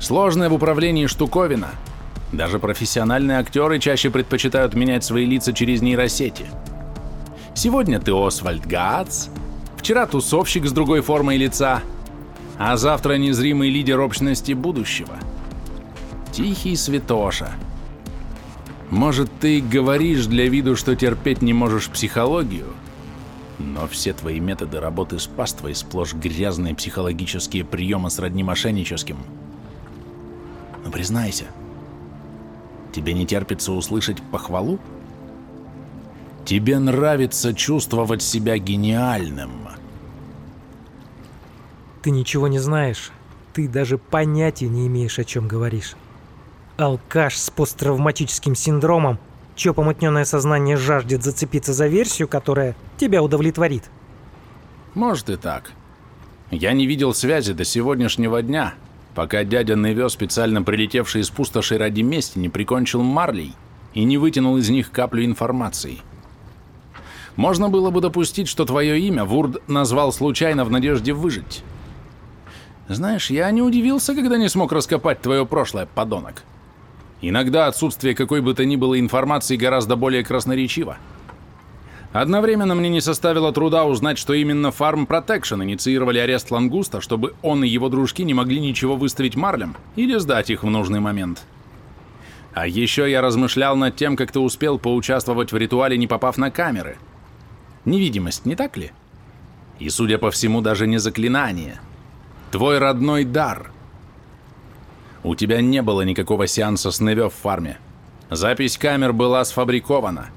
Сложная в управлении штуковина. Даже профессиональные актеры чаще предпочитают менять свои лица через нейросети. Сегодня ты Освальд Гац, вчера тусовщик с другой формой лица, а завтра незримый лидер общности будущего. Тихий святоша. Может, ты говоришь для виду, что терпеть не можешь психологию – но все твои методы работы с паствой сплошь грязные психологические приемы сродни мошенническим. Но признайся, тебе не терпится услышать похвалу? Тебе нравится чувствовать себя гениальным. Ты ничего не знаешь. Ты даже понятия не имеешь, о чем говоришь. Алкаш с посттравматическим синдромом чье помутненное сознание жаждет зацепиться за версию, которая тебя удовлетворит. Может и так. Я не видел связи до сегодняшнего дня, пока дядя Невё, специально прилетевший из пустоши ради мести, не прикончил Марлей и не вытянул из них каплю информации. Можно было бы допустить, что твое имя Вурд назвал случайно в надежде выжить. Знаешь, я не удивился, когда не смог раскопать твое прошлое, подонок. Иногда отсутствие какой бы то ни было информации гораздо более красноречиво. Одновременно мне не составило труда узнать, что именно Farm Protection инициировали арест Лангуста, чтобы он и его дружки не могли ничего выставить марлям или сдать их в нужный момент. А еще я размышлял над тем, как ты успел поучаствовать в ритуале, не попав на камеры. Невидимость, не так ли? И, судя по всему, даже не заклинание. Твой родной дар. У тебя не было никакого сеанса с Невё в фарме. Запись камер была сфабрикована.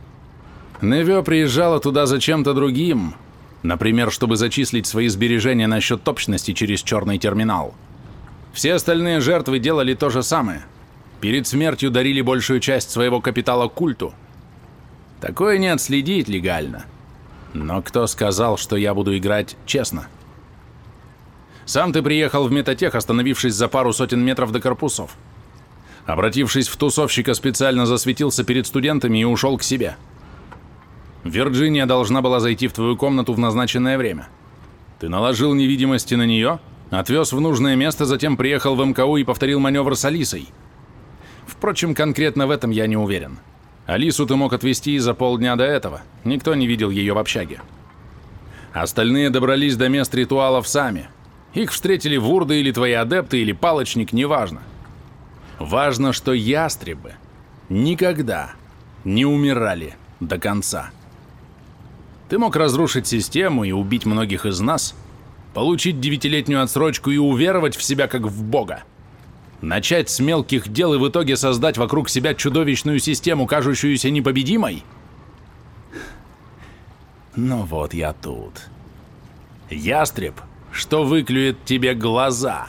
Невё приезжала туда за чем-то другим, например, чтобы зачислить свои сбережения на счет общности через черный терминал. Все остальные жертвы делали то же самое. Перед смертью дарили большую часть своего капитала культу. Такое не отследить легально. Но кто сказал, что я буду играть честно? Сам ты приехал в метатех, остановившись за пару сотен метров до корпусов. Обратившись в тусовщика, специально засветился перед студентами и ушел к себе. Вирджиния должна была зайти в твою комнату в назначенное время. Ты наложил невидимости на нее, отвез в нужное место, затем приехал в МКУ и повторил маневр с Алисой. Впрочем, конкретно в этом я не уверен. Алису ты мог отвезти и за полдня до этого. Никто не видел ее в общаге. Остальные добрались до мест ритуалов сами. Их встретили вурды или твои адепты, или палочник, неважно. Важно, что ястребы никогда не умирали до конца. Ты мог разрушить систему и убить многих из нас, получить девятилетнюю отсрочку и уверовать в себя как в бога. Начать с мелких дел и в итоге создать вокруг себя чудовищную систему, кажущуюся непобедимой? Ну вот я тут. Ястреб, что выклюет тебе глаза.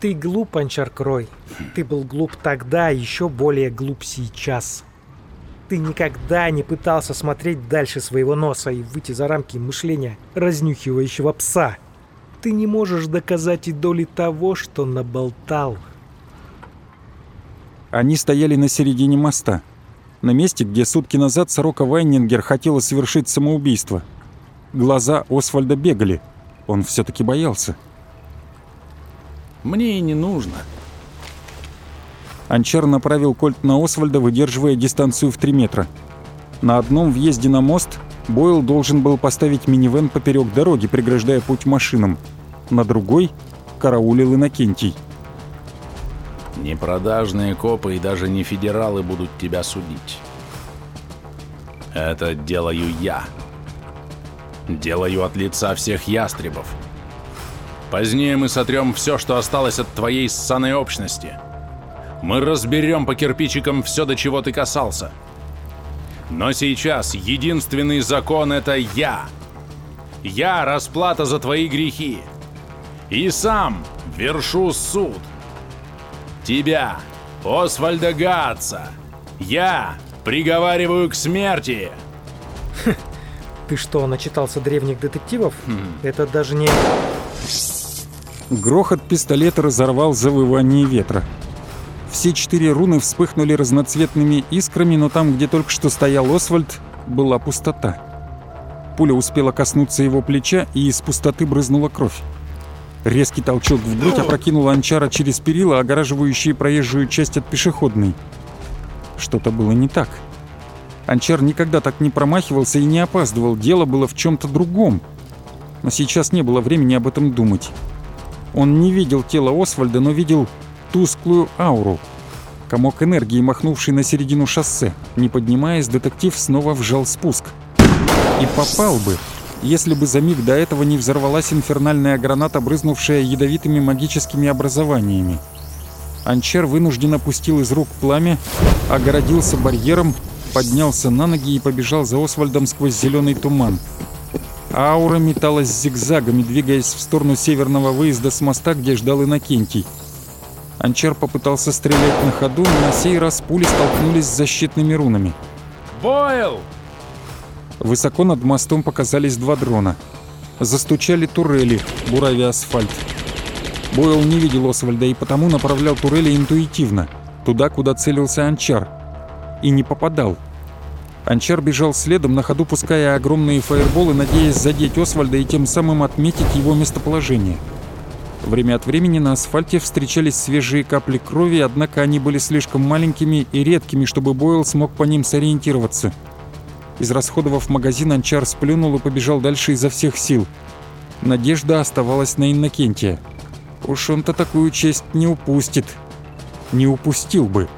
Ты глуп, Анчар Крой. Ты был глуп тогда, еще более глуп сейчас. Ты никогда не пытался смотреть дальше своего носа и выйти за рамки мышления разнюхивающего пса. Ты не можешь доказать и доли того, что наболтал. Они стояли на середине моста, на месте, где сутки назад сорока Вайнингер хотела совершить самоубийство. Глаза Освальда бегали. Он все таки боялся. Мне и не нужно. Анчар направил кольт на Освальда, выдерживая дистанцию в 3 метра. На одном въезде на мост Бойл должен был поставить минивэн поперек дороги, преграждая путь машинам. На другой караулил Иннокентий. Не продажные копы и даже не федералы будут тебя судить. Это делаю я. Делаю от лица всех ястребов. Позднее мы сотрем все, что осталось от твоей ссаной общности. Мы разберем по кирпичикам все, до чего ты касался. Но сейчас единственный закон — это я. Я — расплата за твои грехи. И сам вершу суд. Тебя, Освальда Гатца, я приговариваю к смерти. Ты что, начитался древних детективов? Это даже не... Грохот пистолета разорвал завывание ветра. Все четыре руны вспыхнули разноцветными искрами, но там, где только что стоял Освальд, была пустота. Пуля успела коснуться его плеча, и из пустоты брызнула кровь. Резкий толчок в грудь опрокинул Анчара через перила, огораживающие проезжую часть от пешеходной. Что-то было не так. Анчар никогда так не промахивался и не опаздывал, дело было в чем то другом. Но сейчас не было времени об этом думать. Он не видел тело Освальда, но видел тусклую ауру. Комок энергии, махнувший на середину шоссе. Не поднимаясь, детектив снова вжал спуск. И попал бы, если бы за миг до этого не взорвалась инфернальная граната, брызнувшая ядовитыми магическими образованиями. Анчар вынужденно пустил из рук пламя, огородился барьером, поднялся на ноги и побежал за Освальдом сквозь зеленый туман. Аура металась зигзагами, двигаясь в сторону северного выезда с моста, где ждал Иннокентий. Анчар попытался стрелять на ходу, но на сей раз пули столкнулись с защитными рунами. Бойл! Высоко над мостом показались два дрона. Застучали турели, буравя асфальт. Бойл не видел Освальда и потому направлял турели интуитивно, туда, куда целился Анчар. И не попадал. Анчар бежал следом, на ходу пуская огромные фаерболы, надеясь задеть Освальда и тем самым отметить его местоположение. Время от времени на асфальте встречались свежие капли крови, однако они были слишком маленькими и редкими, чтобы Бойл смог по ним сориентироваться. Израсходовав магазин, Анчар сплюнул и побежал дальше изо всех сил. Надежда оставалась на Иннокентия. Уж он-то такую честь не упустит. не упустил бы.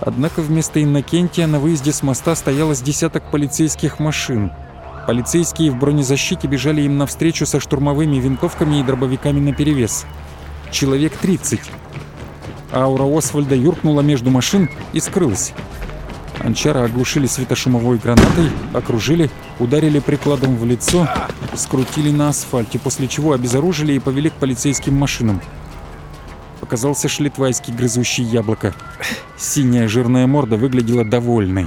Однако вместо Иннокентия на выезде с моста стоялось десяток полицейских машин. Полицейские в бронезащите бежали им навстречу со штурмовыми винтовками и дробовиками наперевес. Человек 30. Аура Освальда юркнула между машин и скрылась. Анчара оглушили светошумовой гранатой, окружили, ударили прикладом в лицо, скрутили на асфальте, после чего обезоружили и повели к полицейским машинам. Показался шлитвайский грызущий яблоко. Синяя жирная морда выглядела довольной.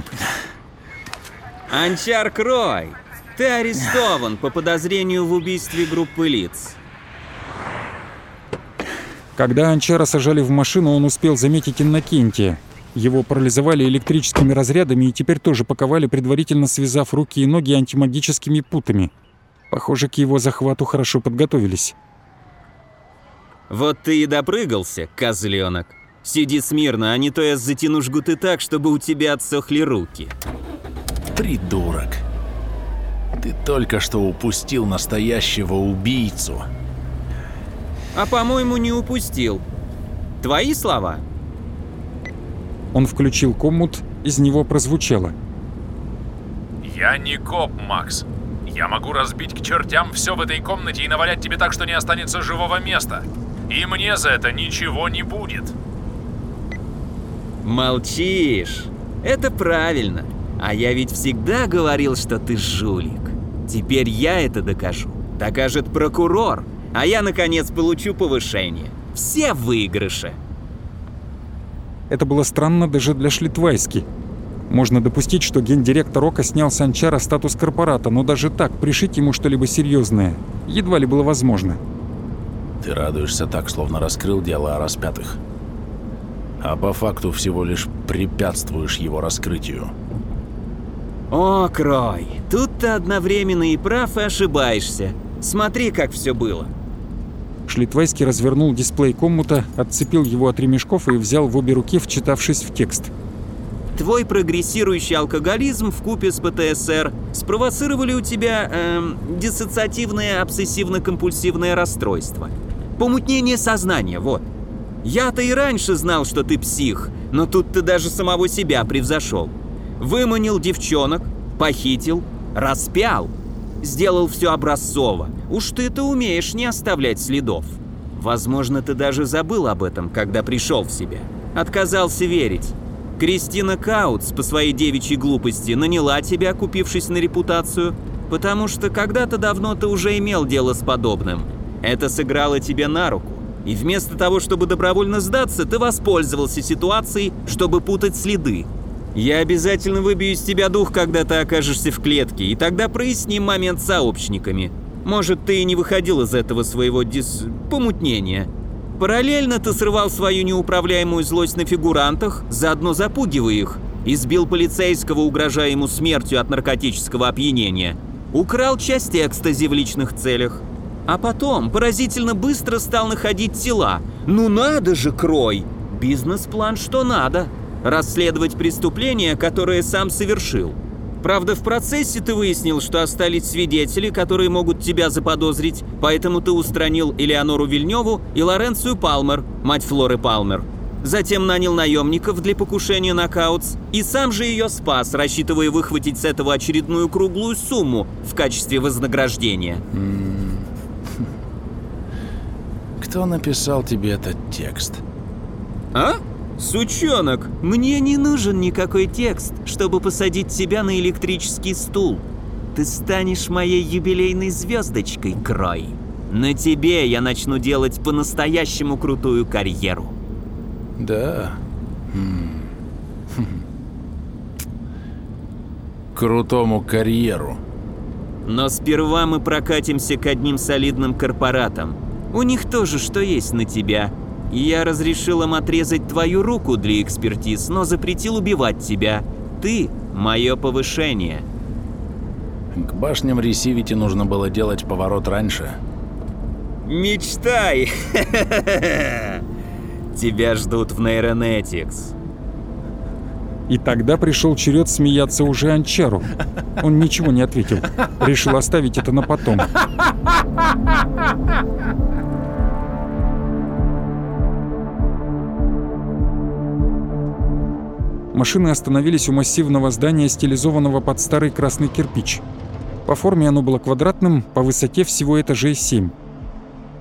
Анчар Крой, ты арестован по подозрению в убийстве группы лиц. Когда Анчара сажали в машину, он успел заметить Иннокентия. Его парализовали электрическими разрядами и теперь тоже паковали, предварительно связав руки и ноги антимагическими путами. Похоже, к его захвату хорошо подготовились. Вот ты и допрыгался, козленок. Сиди смирно, а не то я затяну жгуты так, чтобы у тебя отсохли руки. Придурок. Ты только что упустил настоящего убийцу. А по-моему, не упустил. Твои слова? Он включил коммут, из него прозвучало. Я не коп, Макс. Я могу разбить к чертям все в этой комнате и навалять тебе так, что не останется живого места. И мне за это ничего не будет. Молчишь. Это правильно. А я ведь всегда говорил, что ты жулик. Теперь я это докажу. Докажет прокурор. А я, наконец, получу повышение. Все выигрыши. Это было странно даже для Шлитвайски. Можно допустить, что гендиректор Ока снял с Анчара статус корпората, но даже так пришить ему что-либо серьезное едва ли было возможно. Ты радуешься так, словно раскрыл дело о распятых. А по факту всего лишь препятствуешь его раскрытию. О, Крой, тут ты одновременно и прав, и ошибаешься. Смотри, как все было. Шлитвайский развернул дисплей коммута, отцепил его от ремешков и взял в обе руки, вчитавшись в текст. Твой прогрессирующий алкоголизм в купе с ПТСР спровоцировали у тебя эм, диссоциативное обсессивно-компульсивное расстройство. Помутнение сознания, вот. Я-то и раньше знал, что ты псих, но тут ты даже самого себя превзошел. Выманил девчонок, похитил, распял. Сделал все образцово. Уж ты это умеешь не оставлять следов. Возможно, ты даже забыл об этом, когда пришел в себя. Отказался верить. Кристина Каутс по своей девичьей глупости наняла тебя, купившись на репутацию, потому что когда-то давно ты уже имел дело с подобным. Это сыграло тебе на руку. И вместо того, чтобы добровольно сдаться, ты воспользовался ситуацией, чтобы путать следы. Я обязательно выбью из тебя дух, когда ты окажешься в клетке, и тогда проясним момент с сообщниками. Может, ты и не выходил из этого своего дис... помутнения. Параллельно ты срывал свою неуправляемую злость на фигурантах, заодно запугивая их, избил полицейского, угрожая ему смертью от наркотического опьянения, украл часть экстази в личных целях, а потом поразительно быстро стал находить тела. Ну надо же, Крой! Бизнес-план что надо. Расследовать преступление, которое сам совершил. Правда, в процессе ты выяснил, что остались свидетели, которые могут тебя заподозрить, поэтому ты устранил Элеонору Вильневу и Лоренцию Палмер, мать Флоры Палмер. Затем нанял наемников для покушения на Каутс и сам же ее спас, рассчитывая выхватить с этого очередную круглую сумму в качестве вознаграждения. Кто написал тебе этот текст? А? Сучонок, мне не нужен никакой текст, чтобы посадить тебя на электрический стул. Ты станешь моей юбилейной звездочкой, Крой. На тебе я начну делать по-настоящему крутую карьеру. Да. М. Крутому карьеру. Но сперва мы прокатимся к одним солидным корпоратам. У них тоже что есть на тебя. Я разрешил им отрезать твою руку для экспертиз, но запретил убивать тебя. Ты – мое повышение. К башням Ресивити нужно было делать поворот раньше. Мечтай! Тебя ждут в Нейронетикс. И тогда пришел черед смеяться уже Анчару. Он ничего не ответил. Решил оставить это на потом. Машины остановились у массивного здания, стилизованного под старый красный кирпич. По форме оно было квадратным, по высоте всего этажей 7.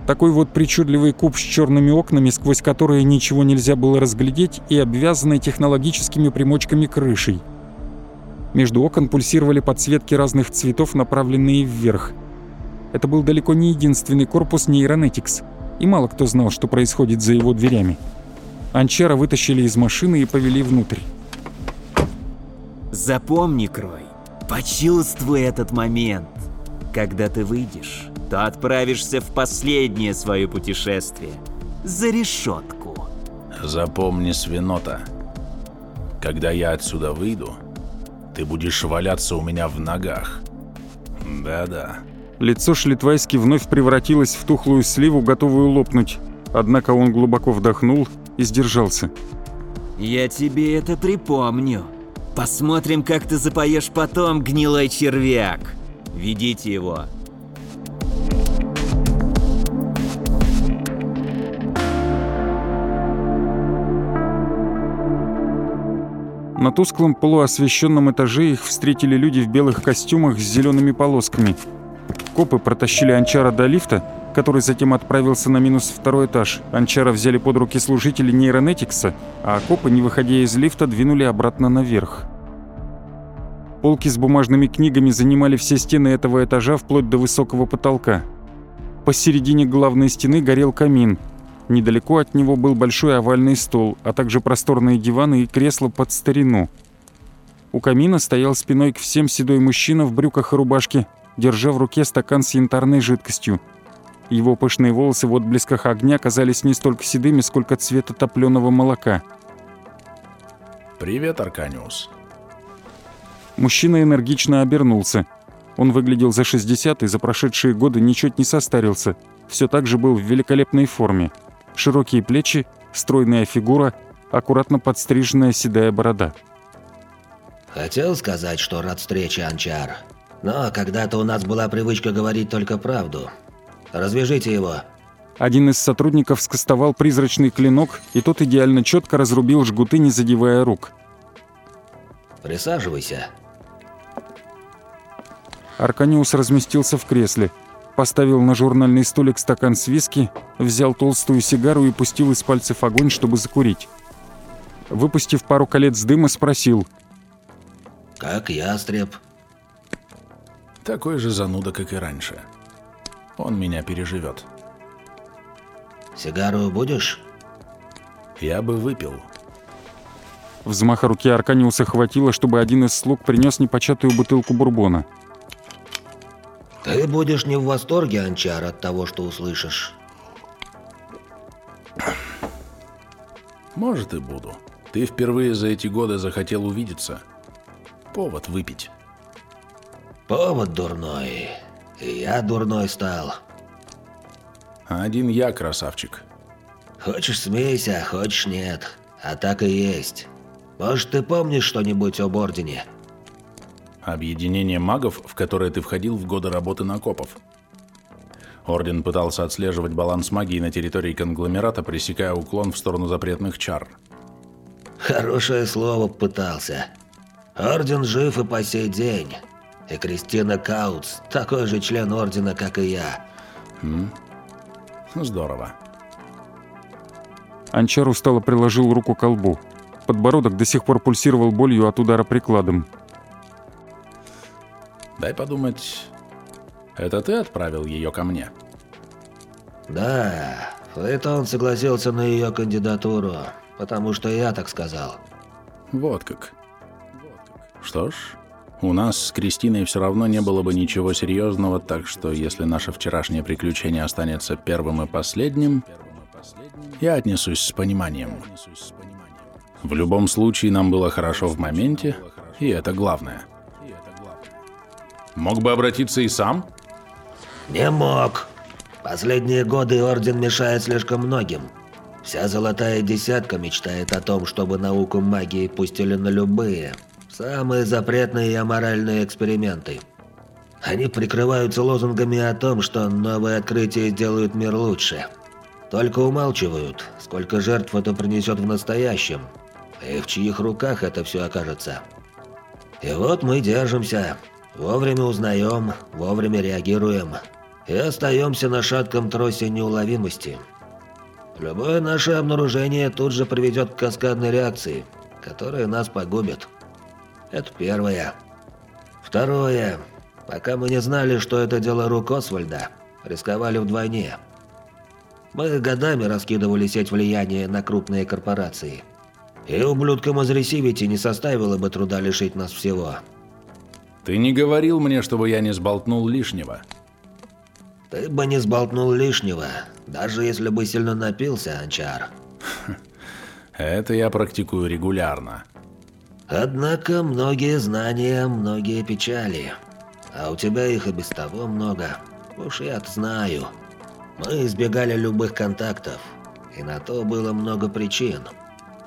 Такой вот причудливый куб с черными окнами, сквозь которые ничего нельзя было разглядеть, и обвязанной технологическими примочками крышей. Между окон пульсировали подсветки разных цветов, направленные вверх. Это был далеко не единственный корпус нейронетикс, и мало кто знал, что происходит за его дверями. Анчара вытащили из машины и повели внутрь. Запомни, Крой, почувствуй этот момент. Когда ты выйдешь, то отправишься в последнее свое путешествие. За решетку. Запомни, свинота. Когда я отсюда выйду, ты будешь валяться у меня в ногах. Да-да. Лицо Шлитвайски вновь превратилось в тухлую сливу, готовую лопнуть. Однако он глубоко вдохнул и сдержался. Я тебе это припомню. Посмотрим, как ты запоешь потом, гнилой червяк. Ведите его. На тусклом полуосвещенном этаже их встретили люди в белых костюмах с зелеными полосками. Копы протащили Анчара до лифта, который затем отправился на минус второй этаж. Анчара взяли под руки служители нейронетикса, а копы, не выходя из лифта, двинули обратно наверх. Полки с бумажными книгами занимали все стены этого этажа вплоть до высокого потолка. Посередине главной стены горел камин. Недалеко от него был большой овальный стол, а также просторные диваны и кресла под старину. У камина стоял спиной к всем седой мужчина в брюках и рубашке, держа в руке стакан с янтарной жидкостью. Его пышные волосы в отблесках огня казались не столько седыми, сколько цвета топлёного молока. «Привет, Арканиус». Мужчина энергично обернулся. Он выглядел за 60 и за прошедшие годы ничуть не состарился. Все так же был в великолепной форме. Широкие плечи, стройная фигура, аккуратно подстриженная седая борода. Хотел сказать, что рад встрече, Анчар. Но когда-то у нас была привычка говорить только правду. Развяжите его. Один из сотрудников скостовал призрачный клинок, и тот идеально четко разрубил жгуты, не задевая рук. Присаживайся. Арканиус разместился в кресле, поставил на журнальный столик стакан с виски, взял толстую сигару и пустил из пальцев огонь, чтобы закурить. Выпустив пару колец дыма, спросил. «Как ястреб?» Такой же зануда, как и раньше. Он меня переживет. «Сигару будешь?» Я бы выпил. Взмаха руки Арканиуса хватило, чтобы один из слуг принес непочатую бутылку бурбона. «Ты будешь не в восторге, Анчар, от того, что услышишь». Может и буду. Ты впервые за эти годы захотел увидеться. Повод выпить. Повод дурной. И я дурной стал. Один я красавчик. Хочешь смейся, хочешь нет. А так и есть. Может, ты помнишь что-нибудь об Ордене? Объединение магов, в которое ты входил в годы работы на копов. Орден пытался отслеживать баланс магии на территории конгломерата, пресекая уклон в сторону запретных чар. Хорошее слово «пытался». Орден жив и по сей день. И Кристина Каутс такой же член Ордена, как и я. М? Здорово. Анчар устало приложил руку к колбу. Подбородок до сих пор пульсировал болью от удара прикладом. Дай подумать, это ты отправил ее ко мне? Да, Флейтон согласился на ее кандидатуру, потому что я так сказал. Вот как. Что ж, у нас с Кристиной все равно не было бы ничего серьезного, так что если наше вчерашнее приключение останется первым и последним, я отнесусь с пониманием. В любом случае, нам было хорошо в моменте, и это главное. Мог бы обратиться и сам? Не мог. Последние годы Орден мешает слишком многим. Вся Золотая Десятка мечтает о том, чтобы науку магии пустили на любые, самые запретные и аморальные эксперименты. Они прикрываются лозунгами о том, что новые открытия сделают мир лучше. Только умалчивают, сколько жертв это принесет в настоящем. и в чьих руках это все окажется. И вот мы держимся, вовремя узнаем, вовремя реагируем и остаемся на шатком тросе неуловимости. Любое наше обнаружение тут же приведет к каскадной реакции, которая нас погубит. Это первое. Второе. Пока мы не знали, что это дело рук Освальда, рисковали вдвойне. Мы годами раскидывали сеть влияния на крупные корпорации. И ублюдкам из Ресивити не составило бы труда лишить нас всего. Ты не говорил мне, чтобы я не сболтнул лишнего. Ты бы не сболтнул лишнего, даже если бы сильно напился, Анчар. *laughs* Это я практикую регулярно. Однако многие знания, многие печали. А у тебя их и без того много. Уж я-то знаю. Мы избегали любых контактов. И на то было много причин.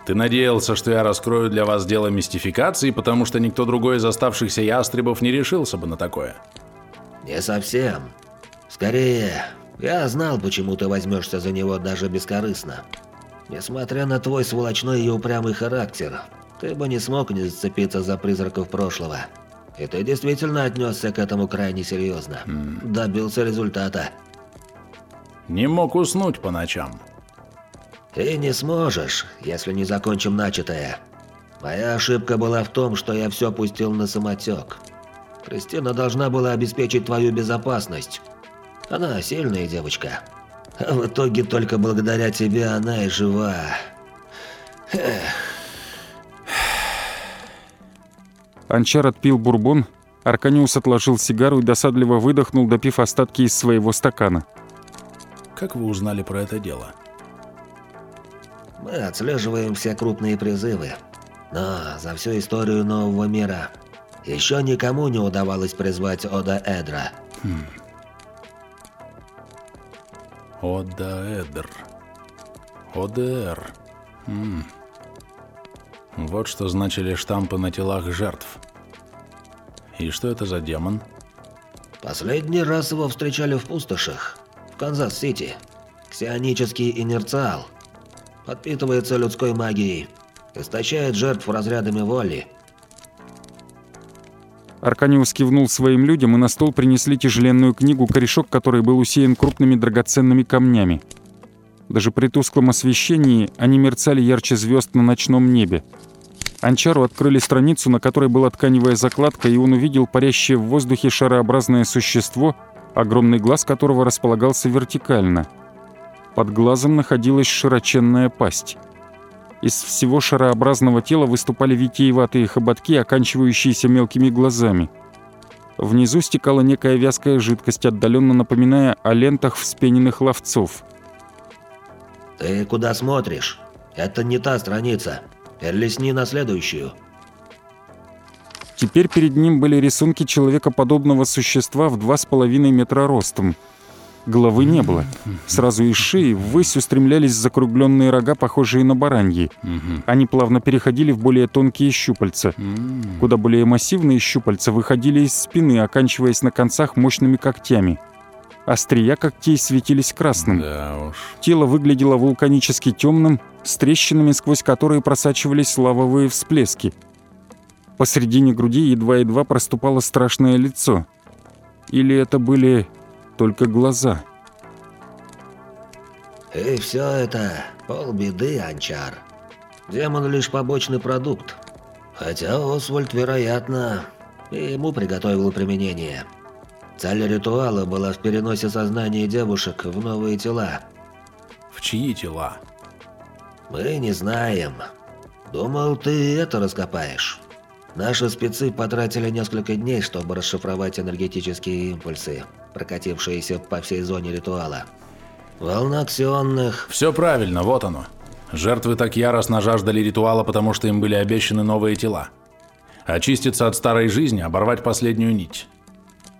Ты надеялся, что я раскрою для вас дело мистификации, потому что никто другой из оставшихся ястребов не решился бы на такое? Не совсем. Скорее, я знал, почему ты возьмешься за него даже бескорыстно. Несмотря на твой сволочной и упрямый характер, ты бы не смог не зацепиться за призраков прошлого. И ты действительно отнесся к этому крайне серьезно. Mm. Добился результата. Не мог уснуть по ночам. Ты не сможешь, если не закончим начатое. Моя ошибка была в том, что я все пустил на самотек. Кристина должна была обеспечить твою безопасность. Она сильная девочка. А в итоге только благодаря тебе она и жива. Эх. Анчар отпил бурбон, Арканиус отложил сигару и досадливо выдохнул, допив остатки из своего стакана. «Как вы узнали про это дело?» «Мы отслеживаем все крупные призывы. Но за всю историю нового мира еще никому не удавалось призвать Ода Эдра». Хм. Одаэдр. ОДР. М Вот что значили штампы на телах жертв. И что это за демон? Последний раз его встречали в пустошах, в Канзас-Сити. Ксионический инерциал. Подпитывается людской магией. Источает жертв разрядами воли. Арканиус кивнул своим людям, и на стол принесли тяжеленную книгу, корешок которой был усеян крупными драгоценными камнями. Даже при тусклом освещении они мерцали ярче звезд на ночном небе. Анчару открыли страницу, на которой была тканевая закладка, и он увидел парящее в воздухе шарообразное существо, огромный глаз которого располагался вертикально. Под глазом находилась широченная пасть. Из всего шарообразного тела выступали витиеватые хоботки, оканчивающиеся мелкими глазами. Внизу стекала некая вязкая жидкость, отдаленно напоминая о лентах вспененных ловцов. «Ты куда смотришь? Это не та страница. Перелесни на следующую». Теперь перед ним были рисунки человекоподобного существа в два с половиной метра ростом – Головы не было. Сразу из шеи ввысь устремлялись закругленные рога, похожие на бараньи. Они плавно переходили в более тонкие щупальца. Куда более массивные щупальца выходили из спины, оканчиваясь на концах мощными когтями. Острия когтей светились красным. Да. Тело выглядело вулканически темным, с трещинами, сквозь которые просачивались лавовые всплески. Посредине груди едва-едва проступало страшное лицо. Или это были только глаза. И все это полбеды, Анчар. Демон лишь побочный продукт. Хотя Освальд, вероятно, и ему приготовил применение. Цель ритуала была в переносе сознания девушек в новые тела. В чьи тела? Мы не знаем. Думал, ты это раскопаешь. Наши спецы потратили несколько дней, чтобы расшифровать энергетические импульсы, прокатившиеся по всей зоне ритуала. Волна аксионных... Все правильно, вот оно. Жертвы так яростно жаждали ритуала, потому что им были обещаны новые тела. Очиститься от старой жизни, оборвать последнюю нить.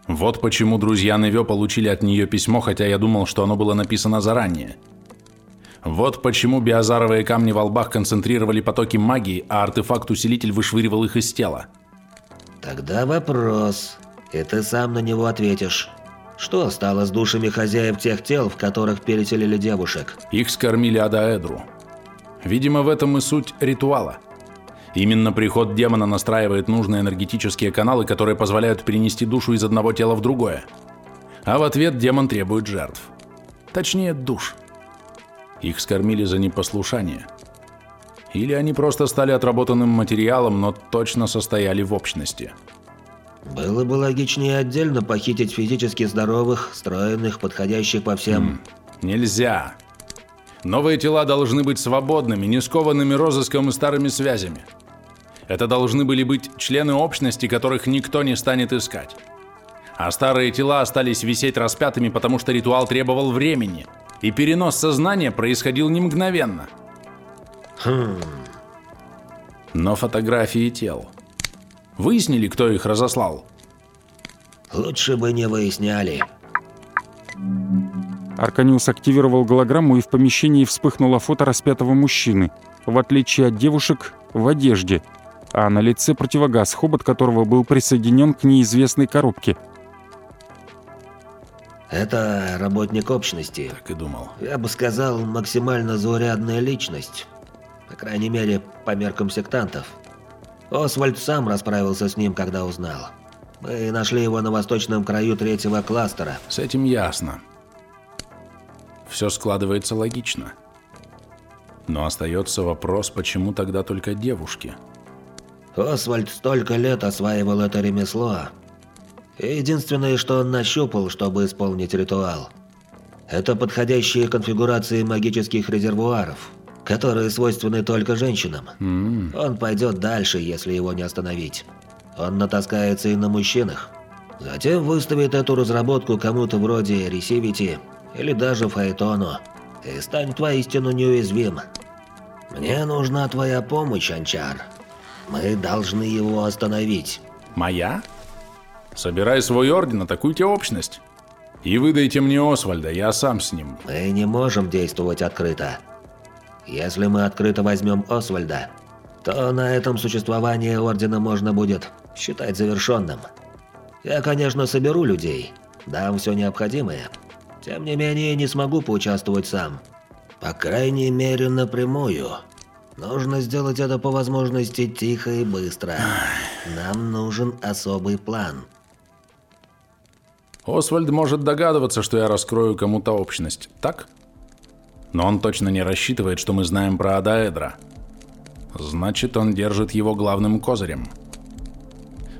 Вот почему друзья Невё получили от нее письмо, хотя я думал, что оно было написано заранее. Вот почему биозаровые камни во лбах концентрировали потоки магии, а артефакт-усилитель вышвыривал их из тела. Тогда вопрос, и ты сам на него ответишь. Что стало с душами хозяев тех тел, в которых переселили девушек? Их скормили Адаэдру. Видимо, в этом и суть ритуала. Именно приход демона настраивает нужные энергетические каналы, которые позволяют перенести душу из одного тела в другое. А в ответ демон требует жертв. Точнее, душ. Их скормили за непослушание. Или они просто стали отработанным материалом, но точно состояли в общности. Было бы логичнее отдельно похитить физически здоровых, стройных, подходящих по всем... Нельзя. Новые тела должны быть свободными, не скованными розыском и старыми связями. Это должны были быть члены общности, которых никто не станет искать. А старые тела остались висеть распятыми, потому что ритуал требовал времени, и перенос сознания происходил не мгновенно. Хм... Но фотографии тел. Выяснили, кто их разослал? Лучше бы не выясняли. Арканиус активировал голограмму, и в помещении вспыхнуло фото распятого мужчины, в отличие от девушек, в одежде, а на лице противогаз, хобот которого был присоединен к неизвестной коробке. Это работник общности. Так и думал. Я бы сказал, максимально заурядная личность. По крайней мере, по меркам сектантов. Освальд сам расправился с ним, когда узнал. Мы нашли его на восточном краю третьего кластера. С этим ясно. Все складывается логично. Но остается вопрос, почему тогда только девушки? Освальд столько лет осваивал это ремесло. Единственное, что он нащупал, чтобы исполнить ритуал, это подходящие конфигурации магических резервуаров, которые свойственны только женщинам. М, Он пойдет дальше, если его не остановить. Он натаскается и на мужчинах. Затем выставит эту разработку кому-то вроде Ресивити или даже Фаэтону. И станет воистину неуязвим. Мне нужна твоя помощь, Анчар. Мы должны его остановить. Моя? Собирай свой орден, атакуйте общность. И выдайте мне Освальда, я сам с ним. Мы не можем действовать открыто. Если мы открыто возьмем Освальда, то на этом существование Ордена можно будет считать завершенным. Я, конечно, соберу людей, дам все необходимое. Тем не менее, не смогу поучаствовать сам. По крайней мере, напрямую. Нужно сделать это по возможности тихо и быстро. Нам нужен особый план. Освальд может догадываться, что я раскрою кому-то общность, так? Но он точно не рассчитывает, что мы знаем про Адаэдра. Значит, он держит его главным козырем.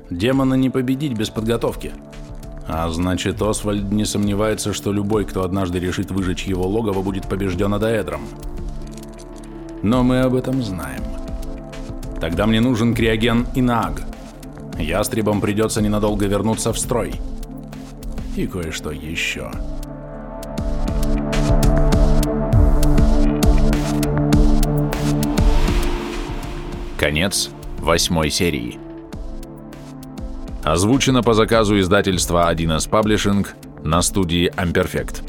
Демона не победить без подготовки. А значит, Освальд не сомневается, что любой, кто однажды решит выжечь его логово, будет побежден Адаэдром. Но мы об этом знаем. Тогда мне нужен криоген Инаг. Ястребам придется ненадолго вернуться в строй. И кое-что еще. Конец восьмой серии. Озвучено по заказу издательства 1С Publishing на студии Amperfect.